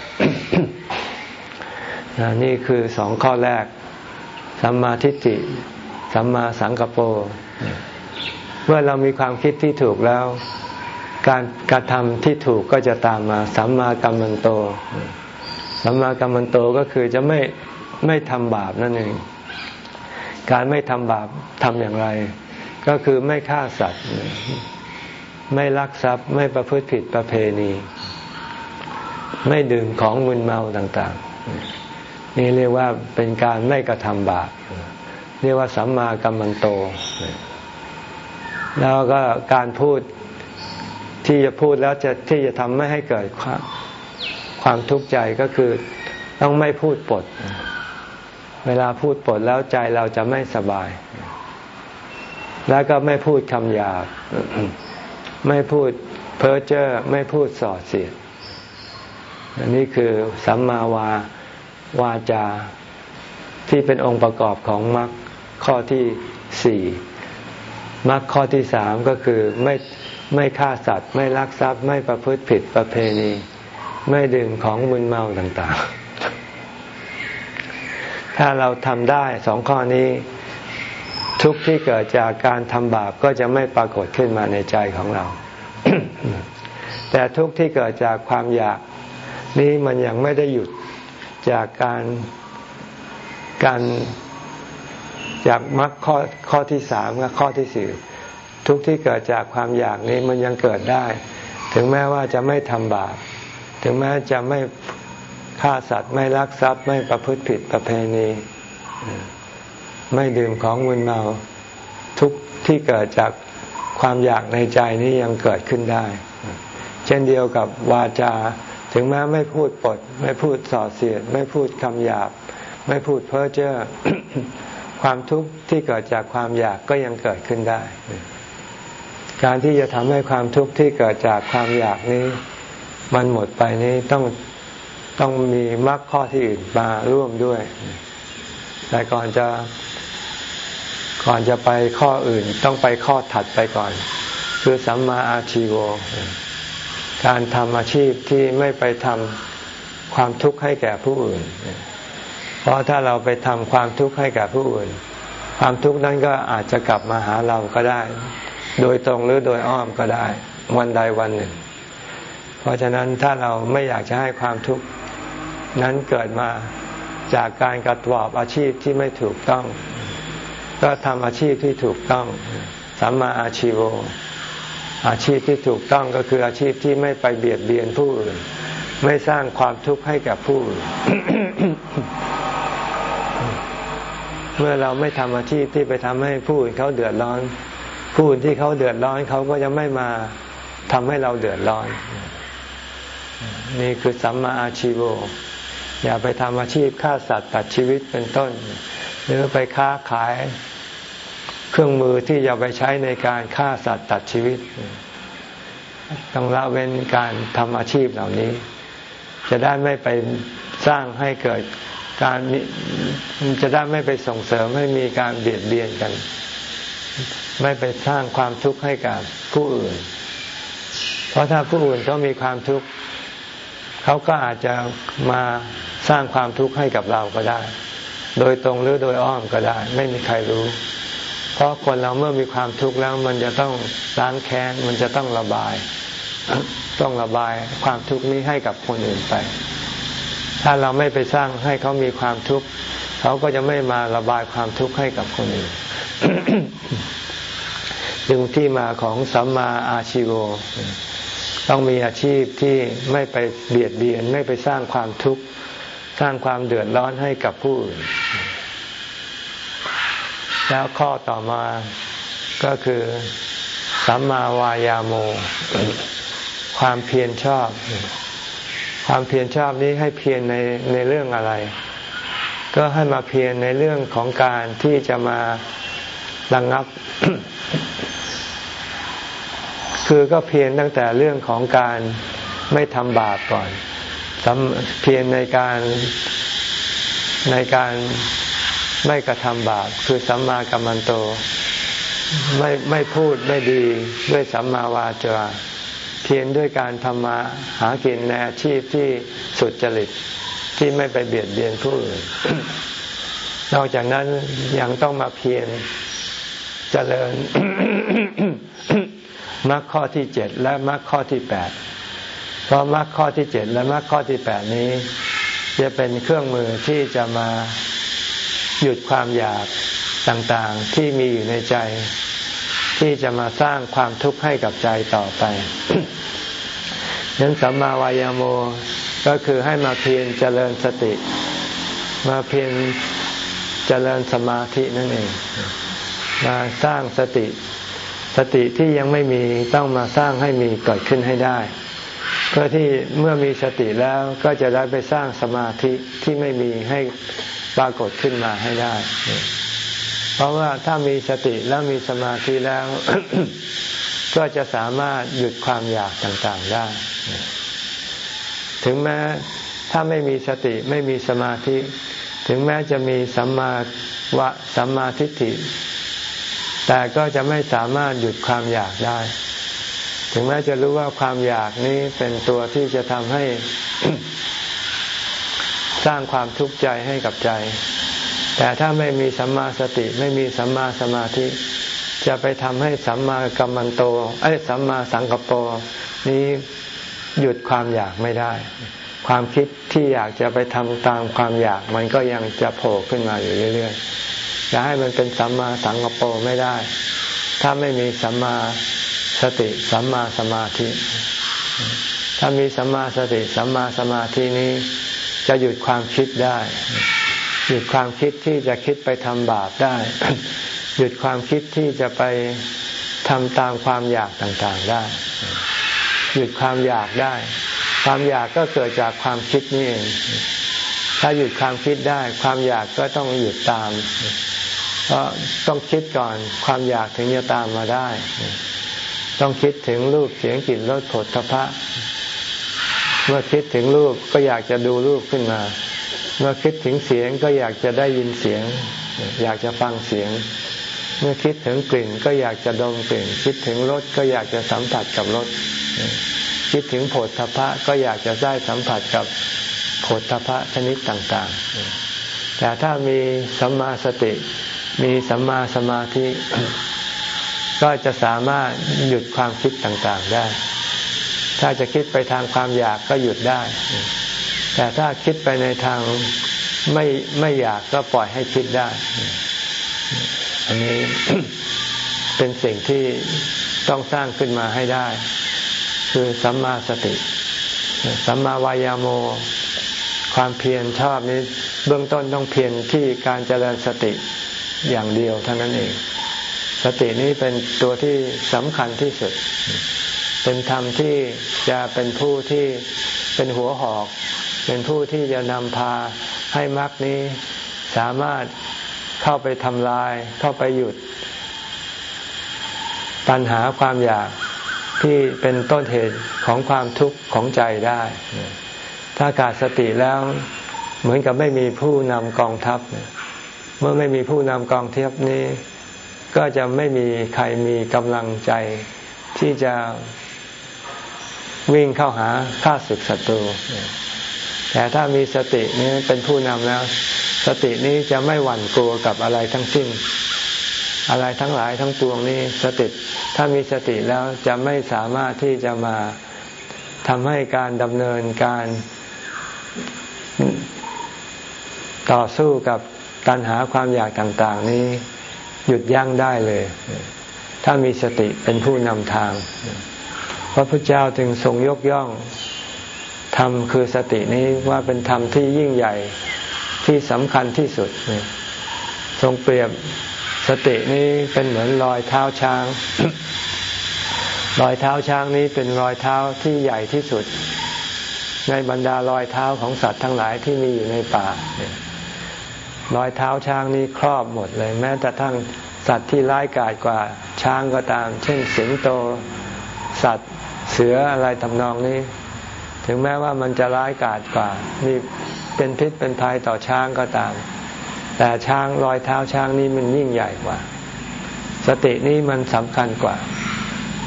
นี่คือสองข้อแรก สัมมาทิฏฐิ สัมมาสังกปรเมื่อเรามีความคิดที่ถูกแล้ว การกระทำที่ถูกก็จะตามมาสัมมากัมมันโตสัมมากัมมันโตก็คือจะไม่ไม่ทำบาปนั่นเอง การไม่ทำบาปทำอย่างไร ก็คือไม่ฆ่าสัตว์ ไม่ลักทรัพย์ ไม่ประพฤติผิดประเพณี ไม่ดื่มของมึนเมาต่างๆ นี่เรียกว่าเป็นการไม่กระทำบาป เรียกว่าสัมมากัมมันโต แล้วก็การพูด ที่จะพูดแล้วจะที่จะทำไม่ให้เกิดความความทุกข์ใจก็คือต้องไม่พูดปด เวลาพูดปดแล้วใจเราจะไม่สบาย แล้วก็ไม่พูดคำหยาบ ไม่พูดเพ้อเจ้อไม่พูดส่อเสียดอันนี้คือสัมมาวาวาจาที่เป็นองค์ประกอบของมรรคข้อที่สี่มรรคข้อที่สามก็คือไม่ ไม่ฆ่าสัตว์ ไม่ลักทรัพย์ ไม่ประพฤติผิดประเพณี ไม่ดื่มของมึนเมาต่างๆ ถ้าเราทำได้สองข้อนี้ ทุกที่เกิดจากการทำบาปก็จะไม่ปรากฏขึ้นมาในใจของเรา แต่ทุกที่เกิดจากความอยากนี้มันยังไม่ได้หยุดจากการการจากมรรคข้อข้อที่สามกับข้อที่สี่ ทุกที่เกิดจากความอยากนี้มันยังเกิดได้ ถึงแม้ว่าจะไม่ทำบาปถึงแม้จะไม่ฆ่าสัตว์ไม่ลักทรัพย์ไม่ประพฤติผิดประเพณี ไม่ดื่มของมึนเมา ทุกที่เกิดจากความอยากในใจนี้ยังเกิดขึ้นได้ เช่นเดียวกับวาจา ถึงแม้ไม่พูดปด ไม่พูดส่อเสียด ไม่พูดคำหยาบ ไม่พูดเพ้อเจ้อความทุกข์ที่เกิดจากความอยากก็ยังเกิดขึ้นได้ การที่จะทำให้ความทุกข์ที่เกิดจากความอยากนี้ มันหมดไปนี้ต้องต้องมีมรรคข้อที่อื่นมาร่วมด้วย แต่ก่อนจะก่อนจะไปข้ออื่นต้องไปข้อถัดไปก่อน คือสัมมาอาชีโว การทำอาชีพที่ไม่ไปทำความทุกข์ให้แก่ผู้อื่น เพราะถ้าเราไปทำความทุกข์ให้แกับผู้อื่น ความทุกข์นั้นก็อาจจะกลับมาหาเราก็ได้ โดยตรงหรือโดยอ้อมก็ได้ วันใดวันหนึ่ง เพราะฉะนั้นถ้าเราไม่อยากจะให้ความทุกข์นั้นเกิดมาจากการกระตอบอาชีพที่ไม่ถูกต้อง ก็ทำอาชีพที่ถูกต้องสัมมาอาชีโวอาชีพที่ถูกต้องก็คืออาชีพที่ไม่ไปเบียดเบียนผู้อื่นไม่สร้างความทุกข์ให้กับผู้อื่นเมื่อเราไม่ทำอาชีพที่ไปทำให้ผู้อื่นเขาเดือดร้อน ผู้อื่นที่เขาเดือดร้อนเขาก็จะไม่มาทำให้เราเดือดร้อน นี่คือสัมมาอาชีโวอย่าไปทำอาชีพฆ่าสัตว์ตัดชีวิตเป็นต้น หรือไปค้าขายเครื่องมือที่จะไปใช้ในการฆ่าสัตว์ตัดชีวิต ต้องละเว้นการทำอาชีพเหล่านี้ จะได้ไม่ไปสร้างให้เกิดการจะได้ไม่ไปส่งเสริมให้มีการเบียดเบียนกัน ไม่ไปสร้างความทุกข์ให้กับผู้อื่น เพราะถ้าผู้อื่นเขามีความทุกข์เขาก็อาจจะมาสร้างความทุกข์ให้กับเราก็ได้ โดยตรงหรือโดยอ้อมก็ได้ ไม่มีใครรู้ เพราะคนเราเมื่อมีความทุกข์แล้ว มันจะต้องล้างแค้นมันจะต้องระบาย ต้องระบายความทุกข์นี้ให้กับคนอื่นไป ถ้าเราไม่ไปสร้างให้เขามีความทุกข์เขาก็จะไม่มาระบายความทุกข์ให้กับคนอื่น จึงที่มาของสัมมาอาชีโวต้องมีอาชีพที่ไม่ไปเบียดเบียน ไม่ไปสร้างความทุกข์สร้างความเดือดร้อนให้กับผู้อื่น แล้วข้อต่อมาก็คือสัมมาวายาโม ความเพียรชอบ ความเพียรชอบนี้ให้เพียรในในเรื่องอะไร ก็ให้มาเพียรในเรื่องของการที่จะมาระงงับ คือก็เพียรตั้งแต่เรื่องของการไม่ทำบาปก่อนเพียรในการในการไม่กระทำบาปคือสัมมากัมมันโต ไม่ไม่พูดไม่ดีด้วยสัมมาวาจาเพียรด้วยการทำมาหากินในอาชีพที่สุดจริตที่ไม่ไปเบียดเบียนผู้อื่น นอกจากนั้นยังต้องมาเพียรเจริญ มรรคข้อที่เจ็ดและมรรคข้อที่แปดเพราะมรรคข้อที่เจ็ดและมรรคข้อที่แปดนี้ จะเป็นเครื่องมือที่จะมาหยุดความอยากต่างๆที่มีอยู่ในใจ ที่จะมาสร้างความทุกข์ให้กับใจต่อไปนั้นสัมมาวายาโมก็คือให้มาเพียรเจริญสติ มาเพียรเจริญสมาธินั่นเอง มาสร้างสติ สติที่ยังไม่มีต้องมาสร้างให้มีเกิดขึ้นให้ได้ เพื่อที่เมื่อมีสติแล้วก็จะได้ไปสร้างสมาธิที่ไม่มีให้ปรากฏขึ้นมาให้ได้ เพราะว่าถ้ามีสติแล้วมีสมาธิแล้ว ก็จะสามารถหยุดความอยากต่างๆได้ ถึงแม้ถ้าไม่มีสติไม่มีสมาธิ ถึงแม้จะมีสัมมาวะสัมมาทิฏฐิ แต่ก็จะไม่สามารถหยุดความอยากได้ ถึงแม้จะรู้ว่าความอยากนี้เป็นตัวที่จะทำให้ สร้างความทุกข์ใจให้กับใจ แต่ถ้าไม่มีสัมมาสติไม่มีสัมมาสมาธิ จะไปทำให้สัมมากัมมันโตไอ้สัมมาสังกปรนี้หยุดความอยากไม่ได้ ความคิดที่อยากจะไปทำตามความอยาก มันก็ยังจะโผล่ขึ้นมาอยู่เรื่อยๆ จะให้มันเป็นสัมมาสังกปรไม่ได้ ถ้าไม่มีสัมมาสติสัมมาสมาธิ ถ้ามีสัมมาสติสัมมาสมาธินี้จะหยุดความคิดได้ หยุดความคิดที่จะคิดไปทำบาปได้ หยุดความคิดที่จะไปทำตามความอยากต่างๆได้ หยุดความอยากได้ ความอยากก็เกิดจากความคิดนี่เอง ถ้าหยุดความคิดได้ ความอยากก็ต้องหยุดตาม เพราะต้องคิดก่อนความอยากถึงจะตามมาได้ ต้องคิดถึงรูปเสียงกลิ่นรสผลทพะ เมื่อคิดถึงรูปก็อยากจะดูรูปขึ้นมา เมื่อคิดถึงเสียงก็อยากจะได้ยินเสียง อยากจะฟังเสียง เมื่อคิดถึงกลิ่นก็อยากจะดมกลิ่น คิดถึงรสก็อยากจะสัมผัสกับรสคิดถึงผฏฐพะก็อยากจะได้สัมผัสกับ โผฏฐพะชนิดต่างๆ แต่ถ้ามีสัมมาสติ มีสัมมาสมาธิ ก็จะสามารถหยุดความคิดต่างๆได้ ถ้าจะคิดไปทางความอยากก็หยุดได้ แต่ถ้าคิดไปในทางไม่ไม่อยากก็ปล่อยให้คิดได้ อันนี้เป็นสิ่งที่ต้องสร้างขึ้นมาให้ได้ คือสัมมาสติ สัมมาวายาโม ความเพียรชอบนี้เบื้องต้นต้องเพียรที่การเจริญสติอย่างเดียวเท่านั้นเอง สตินี้เป็นตัวที่สำคัญที่สุด เป็นธรรมที่จะเป็นผู้ที่เป็นหัวหอก เป็นผู้ที่จะนำพาให้มรรคนี้สามารถเข้าไปทำลาย เข้าไปหยุด ปัญหาความอยากที่เป็นต้นเหตุของความทุกข์ของใจได้ ถ้าขาดสติแล้วเหมือนกับไม่มีผู้นำกองทัพ เมื่อไม่มีผู้นำกองทัพนี้ ก็จะไม่มีใครมีกำลังใจที่จะวิ่งเข้าหาข้าศึกศัตรู แต่ถ้ามีสตินี้เป็นผู้นำแล้ว สตินี้จะไม่หวั่นกลัวกับอะไรทั้งสิ้น อะไรทั้งหลายทั้งปวงนี้สติ ถ้ามีสติแล้วจะไม่สามารถที่จะมาทำให้การดำเนินการ ต่อสู้กับการหาความอยากต่าง ๆ นี้หยุดยั้งได้เลย ถ้ามีสติเป็นผู้นำทาง พระพุทธเจ้าจึงทรงยกย่องธรรมคือสตินี้ว่าเป็นธรรมที่ยิ่งใหญ่ที่สำคัญที่สุด ทรงเปรียบสตินี้เป็นเหมือนรอยเท้าช้าง รอยเท้าช้างนี้เป็นรอยเท้าที่ใหญ่ที่สุด ในบรรดารอยเท้าของสัตว์ทั้งหลายที่มีอยู่ในป่า รอยเท้าช้างนี้ครอบหมดเลย แม้แต่ทั้งสัตว์ที่ร้ายกาจกว่าช้างก็ตาม เช่นสิงโตสัตว์เสืออะไรทำนองนี้ ถึงแม้ว่ามันจะร้ายกาจกว่า มีเป็นพิษเป็นภัยต่อช้างก็ตาม แต่ช้างรอยเท้าช้างนี้มันยิ่งใหญ่กว่า สตินี้มันสำคัญกว่า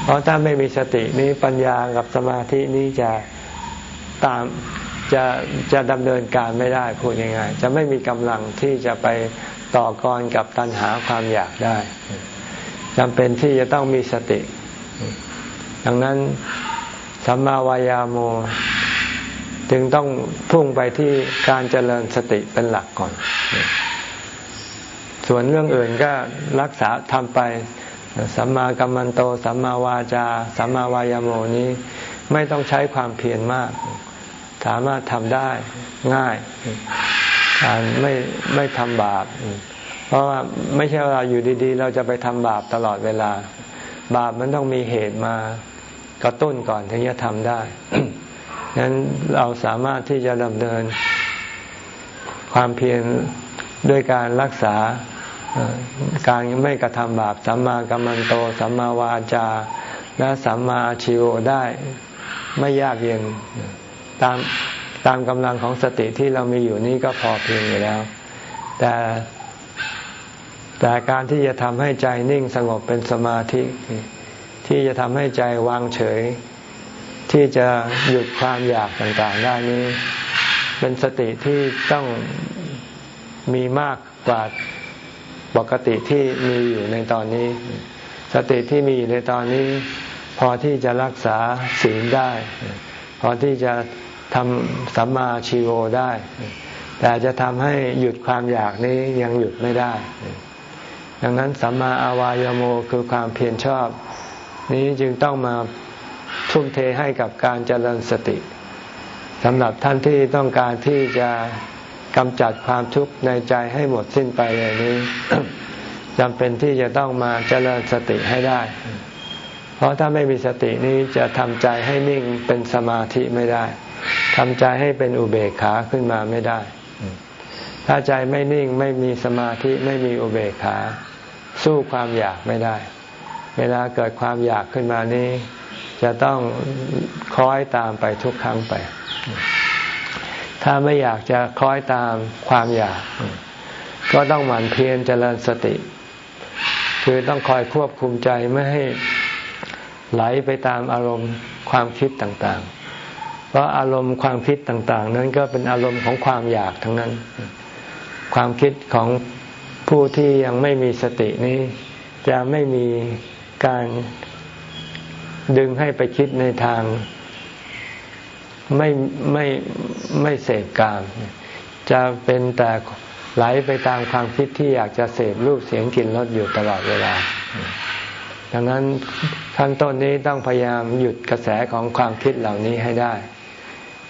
เพราะถ้าไม่มีสตินี้ปัญญากับสมาธินี้จะตาม จะจะดำเนินการไม่ได้พูดง่ายๆจะไม่มีกำลังที่จะไปต่อกรกับตัณหาความอยากได้จำเป็นที่จะต้องมีสติ ดังนั้นสัมมาวายาโมจึงต้องพุ่งไปที่การเจริญสติเป็นหลักก่อน ส่วนเรื่องอื่นก็รักษาทำไปสัมมากัมมันโต สัมมาวาจา สัมมาวายาโมนี้ ไม่ต้องใช้ความเพียรมาก สามารถทำได้ง่าย การไม่ไม่ทำบาป เพราะว่าไม่ใช่เราอยู่ดีๆ เราจะไปทำบาปตลอดเวลา บาปมันต้องมีเหตุมากระตุ้นก่อนถึงจะทำได้นั้นเราสามารถที่จะดำเนิน ความเพียรด้วยการรักษาการไม่กระทำบาปสัมมากัมมันโตสัมมาวาจา และสัมมาอาชิวได้ไม่ยากเย็น ตามตามกำลังของสติที่เรามีอยู่นี้ก็พอเพียงอยู่แล้ว แต่แต่การที่จะทำให้ใจนิ่งสงบเป็นสมาธิ ที่จะทำให้ใจวางเฉย ที่จะหยุดความอยากต่างๆได้นี้ เป็นสติที่ต้องมีมากกว่าปกติที่มีอยู่ในตอนนี้ สติที่มีอยู่ในตอนนี้ พอที่จะรักษาศีลได้ พอที่จะทำสัมมาชีโวได้ แต่จะทำให้หยุดความอยากนี้ยังหยุดไม่ได้ ดังนั้นสัมมาอาวายโมคือความเพียรชอบ นี้จึงต้องมาทุ่มเทให้กับการเจริญสติสำหรับท่านที่ต้องการที่จะกำจัดความทุกข์ในใจให้หมดสิ้นไปอย่างนี้จำเป็นที่จะต้องมาเจริญสติให้ได้ เพราะถ้าไม่มีสตินี้จะทำใจให้นิ่งเป็นสมาธิไม่ได้ทำใจให้เป็นอุเบกขาขึ้นมาไม่ได้ ถ้าใจไม่นิ่งไม่มีสมาธิไม่มีอุเบกขา สู้ความอยากไม่ได้ เวลาเกิดความอยากขึ้นมานี้ จะต้องคล้อยตามไปทุกครั้งไป ถ้าไม่อยากจะคล้อยตามความอยาก ก็ต้องหมั่นเพียรเจริญสติ คือต้องคอยควบคุมใจไม่ให้ ไหลไปตามอารมณ์ความคิดต่างๆ เพราะอารมณ์ความคิดต่างๆ นั้นก็เป็นอารมณ์ของความอยากทั้งนั้น ความคิดของผู้ที่ยังไม่มีสตินี้ จะไม่มีการดึงให้ไปคิดในทางไม่ไม่ไม่เสพกาม จะเป็นแต่ไหลไปตามความคิดที่อยากจะเสพรูปเสียงกลิ่นรสอยู่ตลอดเวลา ดังนั้นขั้นต้นนี้ต้องพยายามหยุดกระแสของความคิดเหล่านี้ให้ได้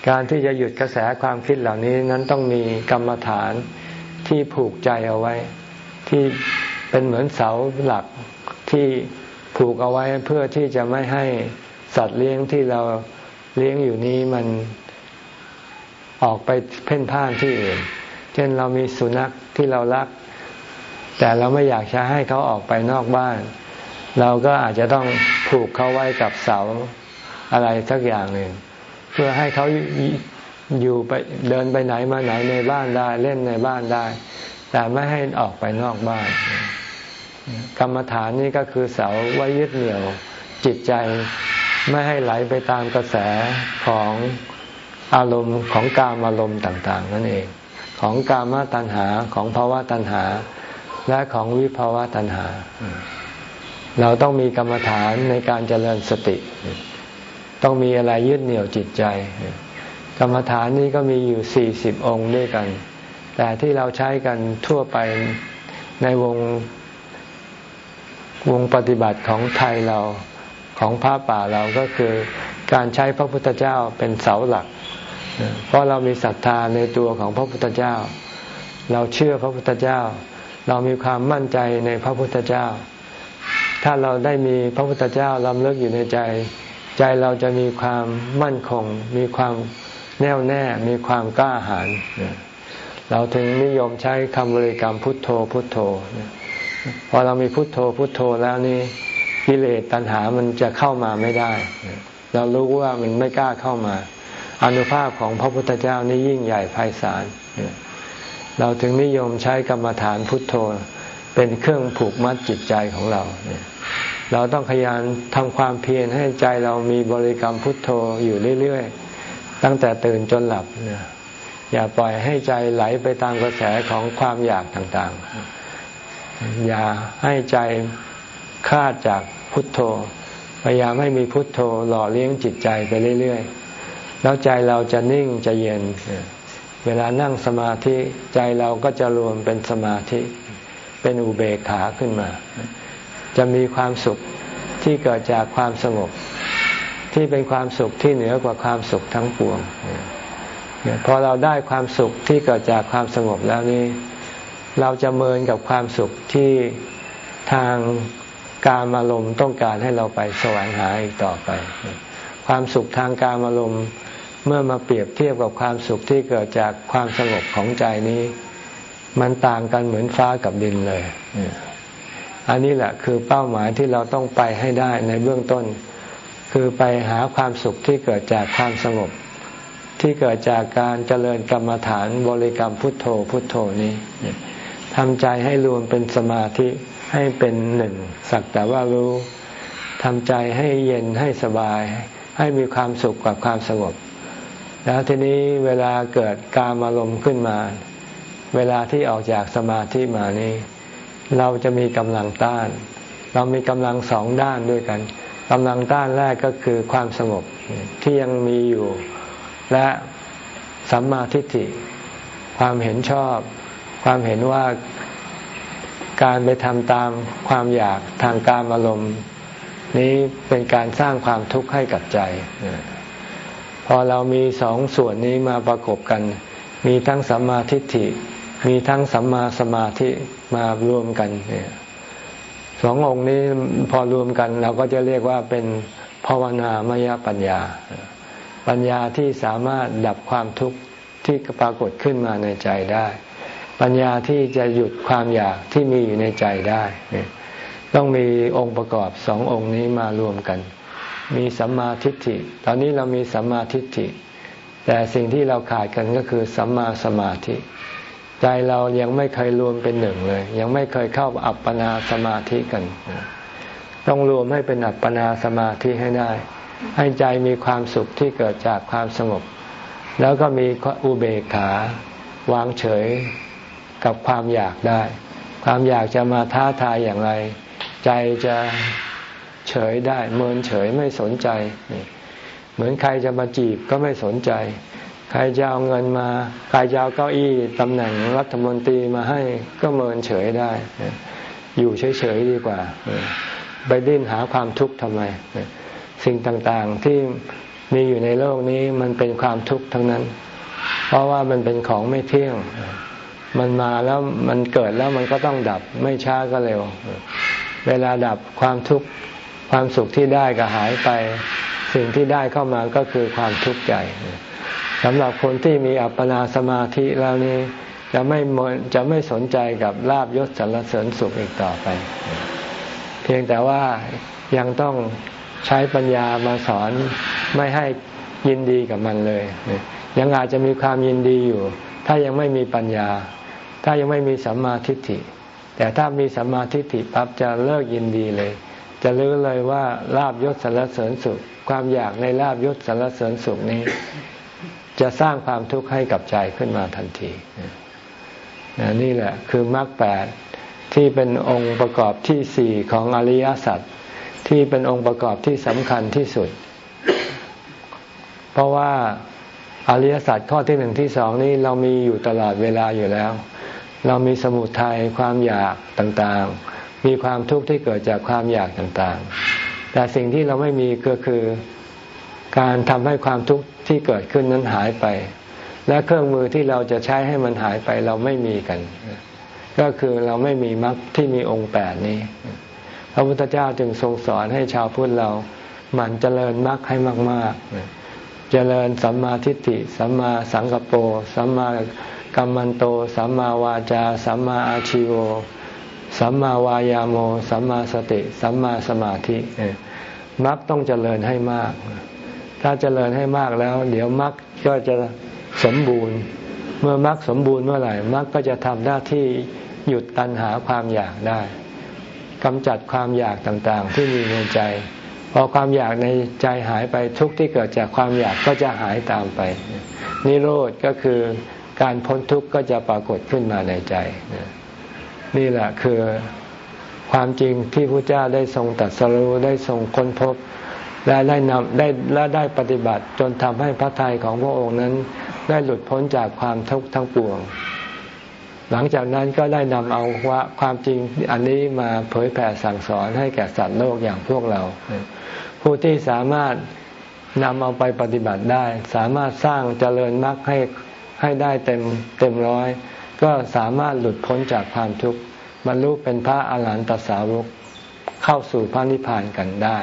การที่จะหยุดกระแสความคิดเหล่านี้นั้นต้องมีกรรมฐานที่ผูกใจเอาไว้ ที่เป็นเหมือนเสาหลักที่ผูกเอาไว้เพื่อที่จะไม่ให้สัตว์เลี้ยงที่เราเลี้ยงอยู่นี้มันออกไปเพ่นพ่านที่อื่น เช่นเรามีสุนัขที่เรารัก แต่เราไม่อยากจะให้เขาออกไปนอกบ้าน เราก็อาจจะต้องผูกเขาไว้กับเสาอะไรสักอย่างหนึ่งเพื่อให้เขาอยู่ไปเดินไปไหนมาไหนในบ้านได้เล่นในบ้านได้ แต่ไม่ให้ออกไปนอกบ้าน กรรมฐานนี่ก็คือเสาไว้ยึดเหนี่ยวจิตใจไม่ให้ไหลไปตามกระแสของอารมณ์ของกามอารมณ์ต่าง ๆ นั่นเอง ของกามตัณหาของภาวะตัณหา และของวิภาวะตัณหา เราต้องมีกรรมฐานในการเจริญสติ ต้องมีอะไรยึดเหนี่ยวจิตใจ กรรมฐานนี้ก็มีอยู่สี่สิบองค์ด้วยกัน แต่ที่เราใช้กันทั่วไปในวงวงปฏิบัติของไทยเราของพระป่าเราก็คือการใช้พระพุทธเจ้าเป็นเสาหลัก เพราะเรามีศรัทธาในตัวของพระพุทธเจ้า เราเชื่อพระพุทธเจ้า เรามีความมั่นใจในพระพุทธเจ้า ถ้าเราได้มีพระพุทธเจ้าลำเลิกอยู่ในใจ ใจเราจะมีความมั่นคง มีความแน่วแน่ มีความกล้าหาญเราถึงนิยมใช้คำบริกรรมพุทโธพุทโธพอเรามีพุทโธพุทโธแล้วนี่กิเลสตัณหามันจะเข้ามาไม่ได้ เรารู้ว่ามันไม่กล้าเข้ามาอนุภาพของพระพุทธเจ้านี่ยิ่งใหญ่ไพศาลเราถึงนิยมใช้กรรมฐานพุทโธ เป็นเครื่องผูกมัดจิตใจของเราเเราต้องพยายามทำความเพียรให้ใจเรามีบริกรรมพุทโธอยู่เรื่อยๆ ตั้งแต่ตื่นจนหลับนอย่าปล่อยให้ใจไหลไปตามกระแสของความอยากต่างๆ อย่าให้ใจคาดจากพุทโธ พยายามให้มีพุทโธหล่อเลี้ยงจิตใจไปเรื่อยๆ แล้วใจเราจะนิ่งจะเย็น เวลานั่งสมาธิใจเราก็จะรวมเป็นสมาธิ เป็นอุเบกขาขึ้นมา จะมีความสุขที่เกิดจากความสงบ ที่เป็นความสุขที่เหนือกว่าความสุขทั้งปวงพอเราได้ความสุขที่เกิดจากความสงบแล้วนี้ เราจะเมินกับความสุขที่ทางการอารมณ์ต้องการให้เราไปแสวงหาอีกต่อไป ความสุขทางการอารมณ์เมื่อมาเปรียบเทียบกับความสุขที่เกิดจากความสงบของใจนี้ มันต่างกันเหมือนฟ้ากับดินเลย อันนี้แหละคือเป้าหมายที่เราต้องไปให้ได้ในเบื้องต้น คือไปหาความสุขที่เกิดจากความสงบ ที่เกิดจากการเจริญกรรมฐานบริกรรมพุทโธพุทโธนี้ทำใจให้รวมเป็นสมาธิให้เป็นหนึ่งสักแต่ว่ารู้ทำใจให้เย็นให้สบาย ให้มีความสุขกับความสงบ แล้วทีนี้เวลาเกิดการอารมณ์ขึ้นมา เวลาที่ออกจากสมาธิมานี้ เราจะมีกำลังต้าน เรามีกำลังสองด้านด้วยกันกำลังต้านแรกก็คือความสงบที่ยังมีอยู่ และสัมมาทิฏฐิความเห็นชอบ ความเห็นว่าการไปทำตามความอยากทางการอารมณ์ นี้เป็นการสร้างความทุกข์ให้กับใจ พอเรามีสองส่วนนี้มาประกบกัน มีทั้งสัมมาทิฏฐิ มีทั้งสัมมาสมาธิ มารวมกันเนี่ยสององค์นี้พอรวมกัน เราก็จะเรียกว่าเป็นภาวนามยปัญญา ปัญญาที่สามารถดับความทุกข์ที่ปรากฏขึ้นมาในใจได้ ปัญญาที่จะหยุดความอยากที่มีอยู่ในใจได้ ต้องมีองค์ประกอบสององค์นี้มารวมกัน มีสัมมาทิฏฐิ ตอนนี้เรามีสัมมาทิฏฐิ แต่สิ่งที่เราขาดกันก็คือสัมมาสมาธิ ใจเรายังไม่เคยรวมเป็นหนึ่งเลย ยังไม่เคยเข้าอัปปนาสมาธิกัน ต้องรวมให้เป็นอัปปนาสมาธิให้ได้ ให้ใจมีความสุขที่เกิดจากความสงบ แล้วก็มีอุเบกขาวางเฉยกับความอยากได้ ความอยากจะมาท้าทายอย่างไร ใจจะเฉยได้ เมินเฉยไม่สนใจ เหมือนใครจะมาจีบก็ไม่สนใจ ใครจะเอาเงินมา ใครจะเอาเก้าอี้ตำแหน่งรัฐมนตรีมาให้ก็เมินเฉยได้ อยู่เฉยๆดีกว่า ไปดิ้นหาความทุกข์ทำไม สิ่งต่างๆที่มีอยู่ในโลกนี้มันเป็นความทุกข์ทั้งนั้น เพราะว่ามันเป็นของไม่เที่ยง มันมาแล้วมันเกิดแล้วมันก็ต้องดับไม่ช้าก็เร็ว เวลาดับความทุกข์ความสุขที่ได้ก็หายไป สิ่งที่ได้เข้ามาก็คือความทุกข์ใจ สำหรับคนที่มีอัปปนาสมาธิแล้วนี้จะไม่จะไม่สนใจกับลาบยศสรรเสริญสุขอีกต่อไป เพียงแต่ว่ายังต้องใช้ปัญญามาสอนไม่ให้ยินดีกับมันเลย ยังอาจจะมีความยินดีอยู่ ถ้ายังไม่มีปัญญา ถ้ายังไม่มีสัมมาทิฏฐิ แต่ถ้ามีสัมมาทิฏฐิปั๊บจะเลิกยินดีเลย จะรู้เลยว่าลาบยศสารเสริญสุข ความอยากในลาบยศสารเสริญสุขนี้ จะสร้างความทุกข์ให้กับใจขึ้นมาทันทีนี่แหละคือมรรคแปดที่เป็นองค์ประกอบที่สี่ของอริยสัจที่เป็นองค์ประกอบที่สำคัญที่สุด เพราะว่าอริยสัจข้อที่หนึ่งที่สองนี้เรามีอยู่ตลอดเวลาอยู่แล้ว เรามีสมุทัยความอยากต่างๆ มีความทุกข์ที่เกิดจากความอยากต่างๆ แต่สิ่งที่เราไม่มีก็คือการทำให้ความทุกข์ ที่เกิดขึ้นนั้นหายไป และเครื่องมือที่เราจะใช้ให้มันหายไปเราไม่มีกัน ก็คือเราไม่มีมรรคที่มีองค์แปดนี้ พระพุทธเจ้าจึงทรงสอนให้ชาวพุทธเราหมั่นเจริญมรรคให้มากๆ เจริญสัมมาทิฏฐิ สัมมาสังกปรสัมมากัมมันโต สัมมาวาจา สัมมาอาชิโว สัมมาวายาโม สัมมาสติ สัมมาสมาธิมรรคต้องเจริญให้มาก ถ้าเจริญให้มากแล้ว เดี๋ยวมรรคก็จะสมบูรณ์ เมื่อมรรคสมบูรณ์เมื่อไหร่มรรคก็จะทำหน้าที่หยุดตัณหาความอยากได้กำจัดความอยากต่างๆ ที่มีในใจ พอความอยากในใจหายไปทุกที่เกิดจากความอยากก็จะหายตามไป นิโรธก็คือการพ้นทุกข์ก็จะปรากฏขึ้นมาในใจ นี่แหละคือความจริงที่พระเจ้าได้ทรงตัดสรู้ได้ทรงค้นพบ และได้นำได้และได้ปฏิบัติจนทำให้พระทัยของพระองค์นั้น ได้หลุดพ้นจากความทุกข์ทั้งปวง หลังจากนั้นก็ได้นำเอาว่าความจริงอันนี้มาเผยแผ่สั่งสอนให้แก่สัตว์โลกอย่างพวกเรา ผู้ที่สามารถนำเอาไปปฏิบัติได้ สามารถสร้างเจริญมรรคให้ให้ได้เต็มเต็มร้อย ก็สามารถหลุดพ้นจากความทุกข์บรรลุเป็นพระอาหารหันตสาวกเข้าสู่พระนิพพานกันได้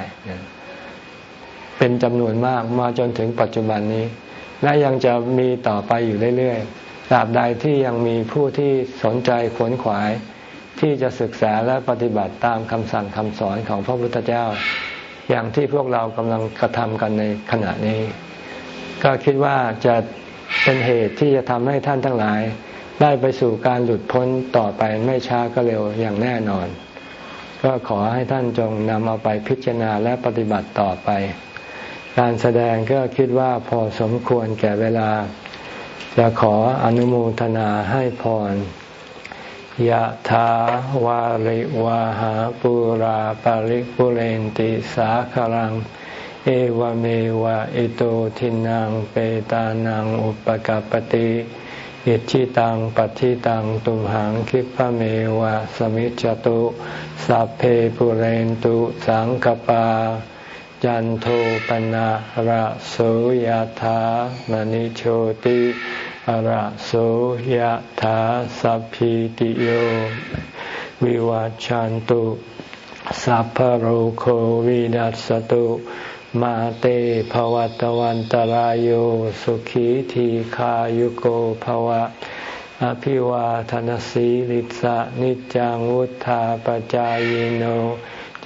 เป็นจำนวนมากมาจนถึงปัจจุบันนี้ และยังจะมีต่อไปอยู่เรื่อยๆตราบใดที่ยังมีผู้ที่สนใจขวนขวาย ที่จะศึกษาและปฏิบัติตามคำสั่งคำสอนของพระพุทธเจ้า อย่างที่พวกเรากำลังกระทำกันในขณะนี้ ก็คิดว่าจะเป็นเหตุที่จะทำให้ท่านทั้งหลาย ได้ไปสู่การหลุดพ้นต่อไปไม่ช้าก็เร็วอย่างแน่นอน ก็ขอให้ท่านจงนำเอาไปพิจารณาและปฏิบัติต่อไป การแสดงก็คิดว่าพอสมควรแก่เวลา จะขออนุโมทนาให้พรยะถาวาริวาหาปุราปาริปุเรนติสาคลัง เอวเมวะอิโตทินังเปตานังอุปกปติอิชิตังปัฏิตังตุมหังคิปะเมวะสมิจจตุสัพเพปุเรนตุสังกปา จันโทปนะระโสยธามณิโชติระโสยธาสัพพิติโยวิวัจจันตุสัพพโรโควินัสตุมาเตภวัตวันตารโยสุขีทีขายุโกภวะ อภิวาทนสีลิสะนิจังวุธาปจายโน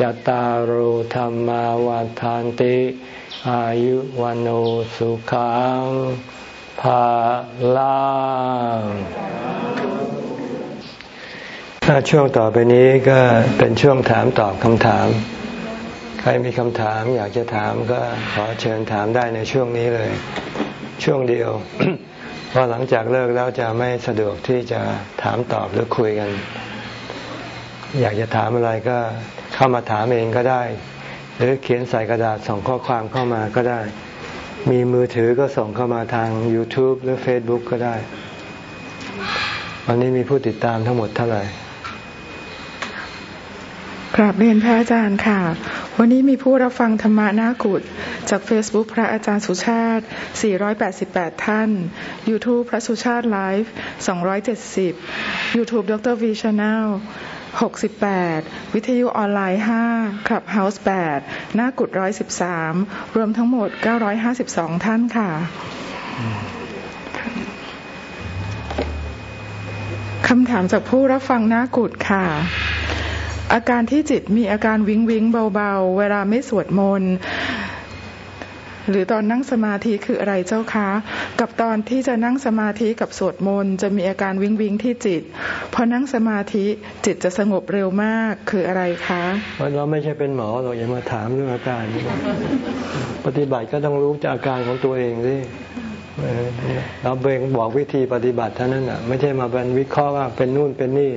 จตารโหธรรมาวาทานติ อายุวันโอสุขังภาลังถ้าช่วงต่อไปนี้ก็เป็นช่วงถามตอบคำถาม ใครมีคำถามอยากจะถามก็ขอเชิญถามได้ในช่วงนี้เลย ช่วงเดียวเพราะหลังจากเลิกแล้วจะไม่สะดวกที่จะถามตอบหรือคุยกัน อยากจะถามอะไรก็ เข้ามาถามเองก็ได้ หรือเขียนใส่กระดาษส่งข้อความเข้ามาก็ได้ มีมือถือก็ส่งเข้ามาทาง YouTube หรือ Facebook ก็ได้ วันนี้มีผู้ติดตามทั้งหมดเท่าไหร่กราบเรียนพระอาจารย์ค่ะ วันนี้มีผู้รับฟังธรรมะนากุฏจาก Facebook พระอาจารย์สุชาติ 488 ท่าน YouTube พระสุชาติไลฟ์ 270 YouTube ดร V Channel 68 วิทยุออนไลน์5 Clubhouse 8นากุฏ113 รวมทั้งหมด 952 ท่านค่ะคำถามจากผู้รับฟังหน้ากุฏค่ะ อาการที่จิตมีอาการวิงวิงเบาๆ เวลาไม่สวดมนต์ หรือตอนนั่งสมาธิคืออะไรเจ้าคะ กับตอนที่จะนั่งสมาธิกับสวดมนต์จะมีอาการวิงวิงที่จิตพอนั่งสมาธิจิตจะสงบเร็วมากคืออะไรคะเราไม่ใช่เป็นหมอเราอย่ามาถามเรื่องอาการ ปฏิบัติก็ต้องรู้จากอาการของตัวเองสิเราเบงบอกวิธีปฏิบัติเท่านั้นอะ ไม่ใช่มาเป็นวิเคราะห์ว่าเป็นนู่นเป็นนี่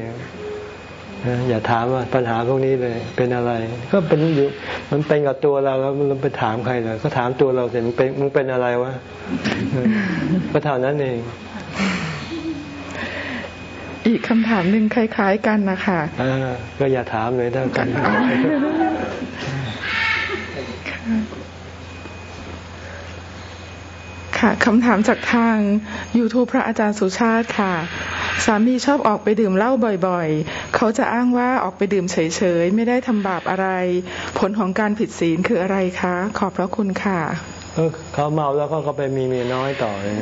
อย่าถามว่าปัญหาพวกนี้เลย เป็นอะไร ก็เป็นอยู่มันเป็นกับตัวเราแล้วมันไปถามใครเลยก็ถามตัวเราเสร็จมันเป็นมึงเป็นอะไรวะก็เท่านั้นเอง อีกคำถามหนึ่งคล้าย ๆ กันนะคะอ่าก็อย่าถามเลยเท่ากันค่ะคำถามจากทาง YouTube พระอาจารย์สุชาติค่ะ สามีชอบออกไปดื่มเหล้าบ่อยๆ เขาจะอ้างว่าออกไปดื่มเฉยๆ ไม่ได้ทำบาปอะไร ผลของการผิดศีลคืออะไรคะ ขอบพระคุณค่ะ เขาเมาแล้วเขาก็ไปมีเมียน้อยต่อเลย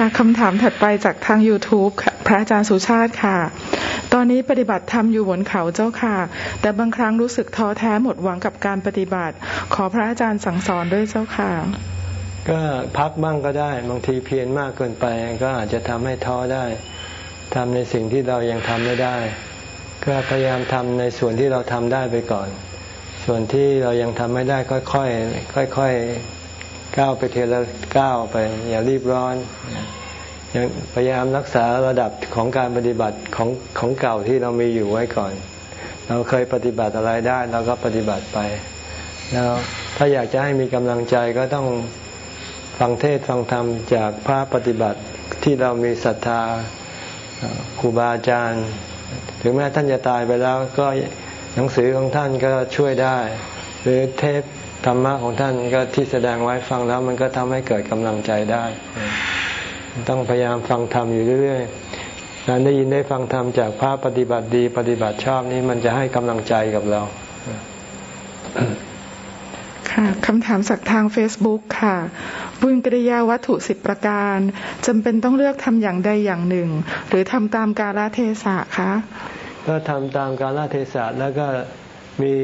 ค่ะคำถามถัดไปจากทาง YouTube พระอาจารย์สุชาติค่ะ ตอนนี้ปฏิบัติธรรมอยู่บนเขาเจ้าค่ะ แต่บางครั้งรู้สึกท้อแท้หมดหวังกับการปฏิบัติ ขอพระอาจารย์สั่งสอนด้วยเจ้าค่ะ ก็พักบ้างก็ได้บางทีเพียรมากเกินไป ก็อาจจะทำให้ท้อได้ทำในสิ่งที่เรายังทำไม่ได้ ก็พยายามทำในส่วนที่เราทำได้ไปก่อน ส่วนที่เรายังทำไม่ได้ค่อยๆค่อย ๆ ก้าวไปเทละก้าวไป อย่ารีบร้อนยังพยายามรักษาระดับของการปฏิบัติของของเก่าที่เรามีอยู่ไว้ก่อน เราเคยปฏิบัติอะไรได้เราก็ปฏิบัติไป แล้วถ้าอยากจะให้มีกำลังใจก็ต้องฟังเทศฟังธรรมจากพระปฏิบัติที่เรามีศรัทธาครูบาอาจารย์ ถึงแม้ท่านจะตายไปแล้วก็หนังสือของท่านก็ช่วยได้ หรือเทป ธรรมะของท่านก็ที่แสดงไว้ฟังแล้ว มันก็ทำให้เกิดกำลังใจได้ ต้องพยายามฟังธรรมอยู่เรื่อยๆการได้ยินได้ฟังธรรมจากพระปฏิบัติดี ปฏิบัติชอบนี้มันจะให้กำลังใจกับเรา ค่ะคำถามจากทาง Facebook ค่ะบุญกิริยาวัตถุสิบประการจำเป็นต้องเลือกทำอย่างใดอย่างหนึ่ง หรือทำตามกาลเทศะคะก็ทำตามกาลเทศะแล้วก็ มี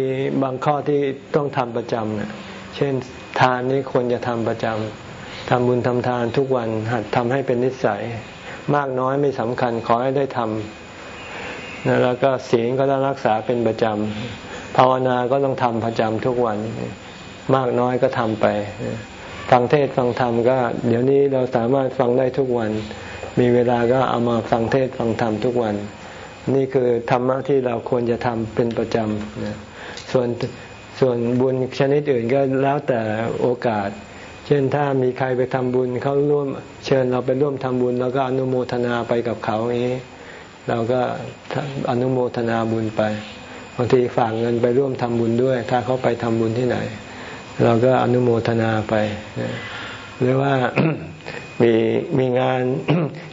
บางข้อที่ต้องทำประจำเนี่ยเช่นทานนี้ควรจะทำประจำทำบุญทำทานทุกวันหัดทำให้เป็นนิสัย มากน้อยไม่สำคัญขอให้ได้ทำนะแล้วก็ศีลก็ต้องรักษาเป็นประจำภาวนาก็ต้องทำประจำทุกวัน มากน้อยก็ทำไปฟังเทศฟังธรรมก็ เดี๋ยวนี้เราสามารถฟังได้ทุกวัน มีเวลาก็เอามาฟังเทศฟังธรรมทุกวัน นี่คือธรรมะที่เราควรจะทำเป็นประจำส่วนส่วนบุญชนิดอื่นก็แล้วแต่โอกาส เช่นถ้ามีใครไปทำบุญเขาร่วมเชิญเราไปร่วมทำบุญ แล้วก็อนุโมทนาไปกับเขาอย่างนี้ เราก็อนุโมทนาบุญไปบางทีฝากเงินไปร่วมทำบุญด้วย ถ้าเขาไปทำบุญที่ไหน เราก็อนุโมทนาไปหรือว่า มีมีงาน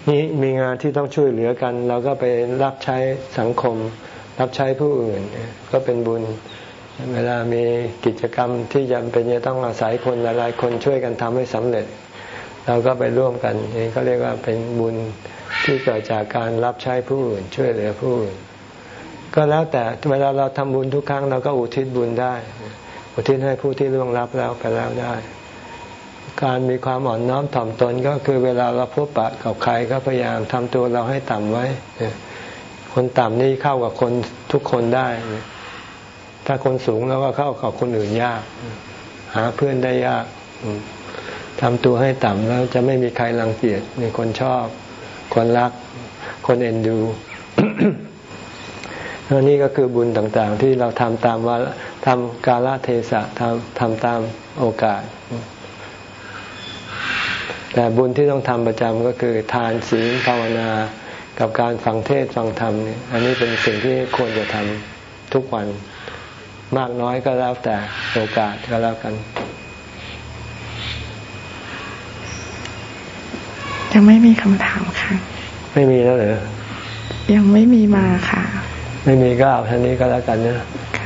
นี้มีงานที่ต้องช่วยเหลือกันเราก็ไปรับใช้สังคม รับใช้ผู้อื่น ก็เป็นบุญ เวลามีกิจกรรมที่จำเป็นจะต้องอาศัยคนหลายๆคนช่วยกันทำให้สำเร็จ เราก็ไปร่วมกันนี่ก็เรียกว่าเป็นบุญที่เกิดจากการรับใช้ผู้อื่น ช่วยเหลือผู้อื่น ก็แล้วแต่เวลาเราทำบุญทุกครั้งเราก็อุทิศบุญได้ อุทิศให้ผู้ที่ล่วงลับแล้วไปแล้วได้ การมีความอ่อนน้อมถ่อมตนก็คือเวลาเราพบปะกับใครก็พยายามทำตัวเราให้ต่ำไว้ คนต่ำนี่เข้ากับคนทุกคนได้ ถ้าคนสูงแล้วก็เข้ากับคนอื่นยาก หาเพื่อนได้ยากทำตัวให้ต่ำแล้วจะไม่มีใครรังเกียจมีคนชอบ คนรัก คนเอ็นดูนี่ก็คือบุญต่างๆ ที่เราทำตามว่าทำกาลเทศะทำทำตามโอกาส แต่บุญที่ต้องทำประจำก็คือทานศีลภาวนากับการฟังเทศฟังธรรมนี่อันนี้เป็นสิ่งที่ควรจะทำทุกวันมากน้อยก็แล้วแต่โอกาสก็แล้วกัน ยังไม่มีคำถามค่ะ ไม่มีแล้วเหรอ ยังไม่มีมาค่ะ ไม่มีก็เอาท่านี้ก็แล้วกันนะ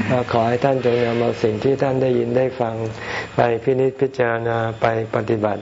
ก็ขอให้ท่านจงนำเอาสิ่งที่ท่านได้ยินได้ฟัง ไปพินิจพิจารณาไปปฏิบัติ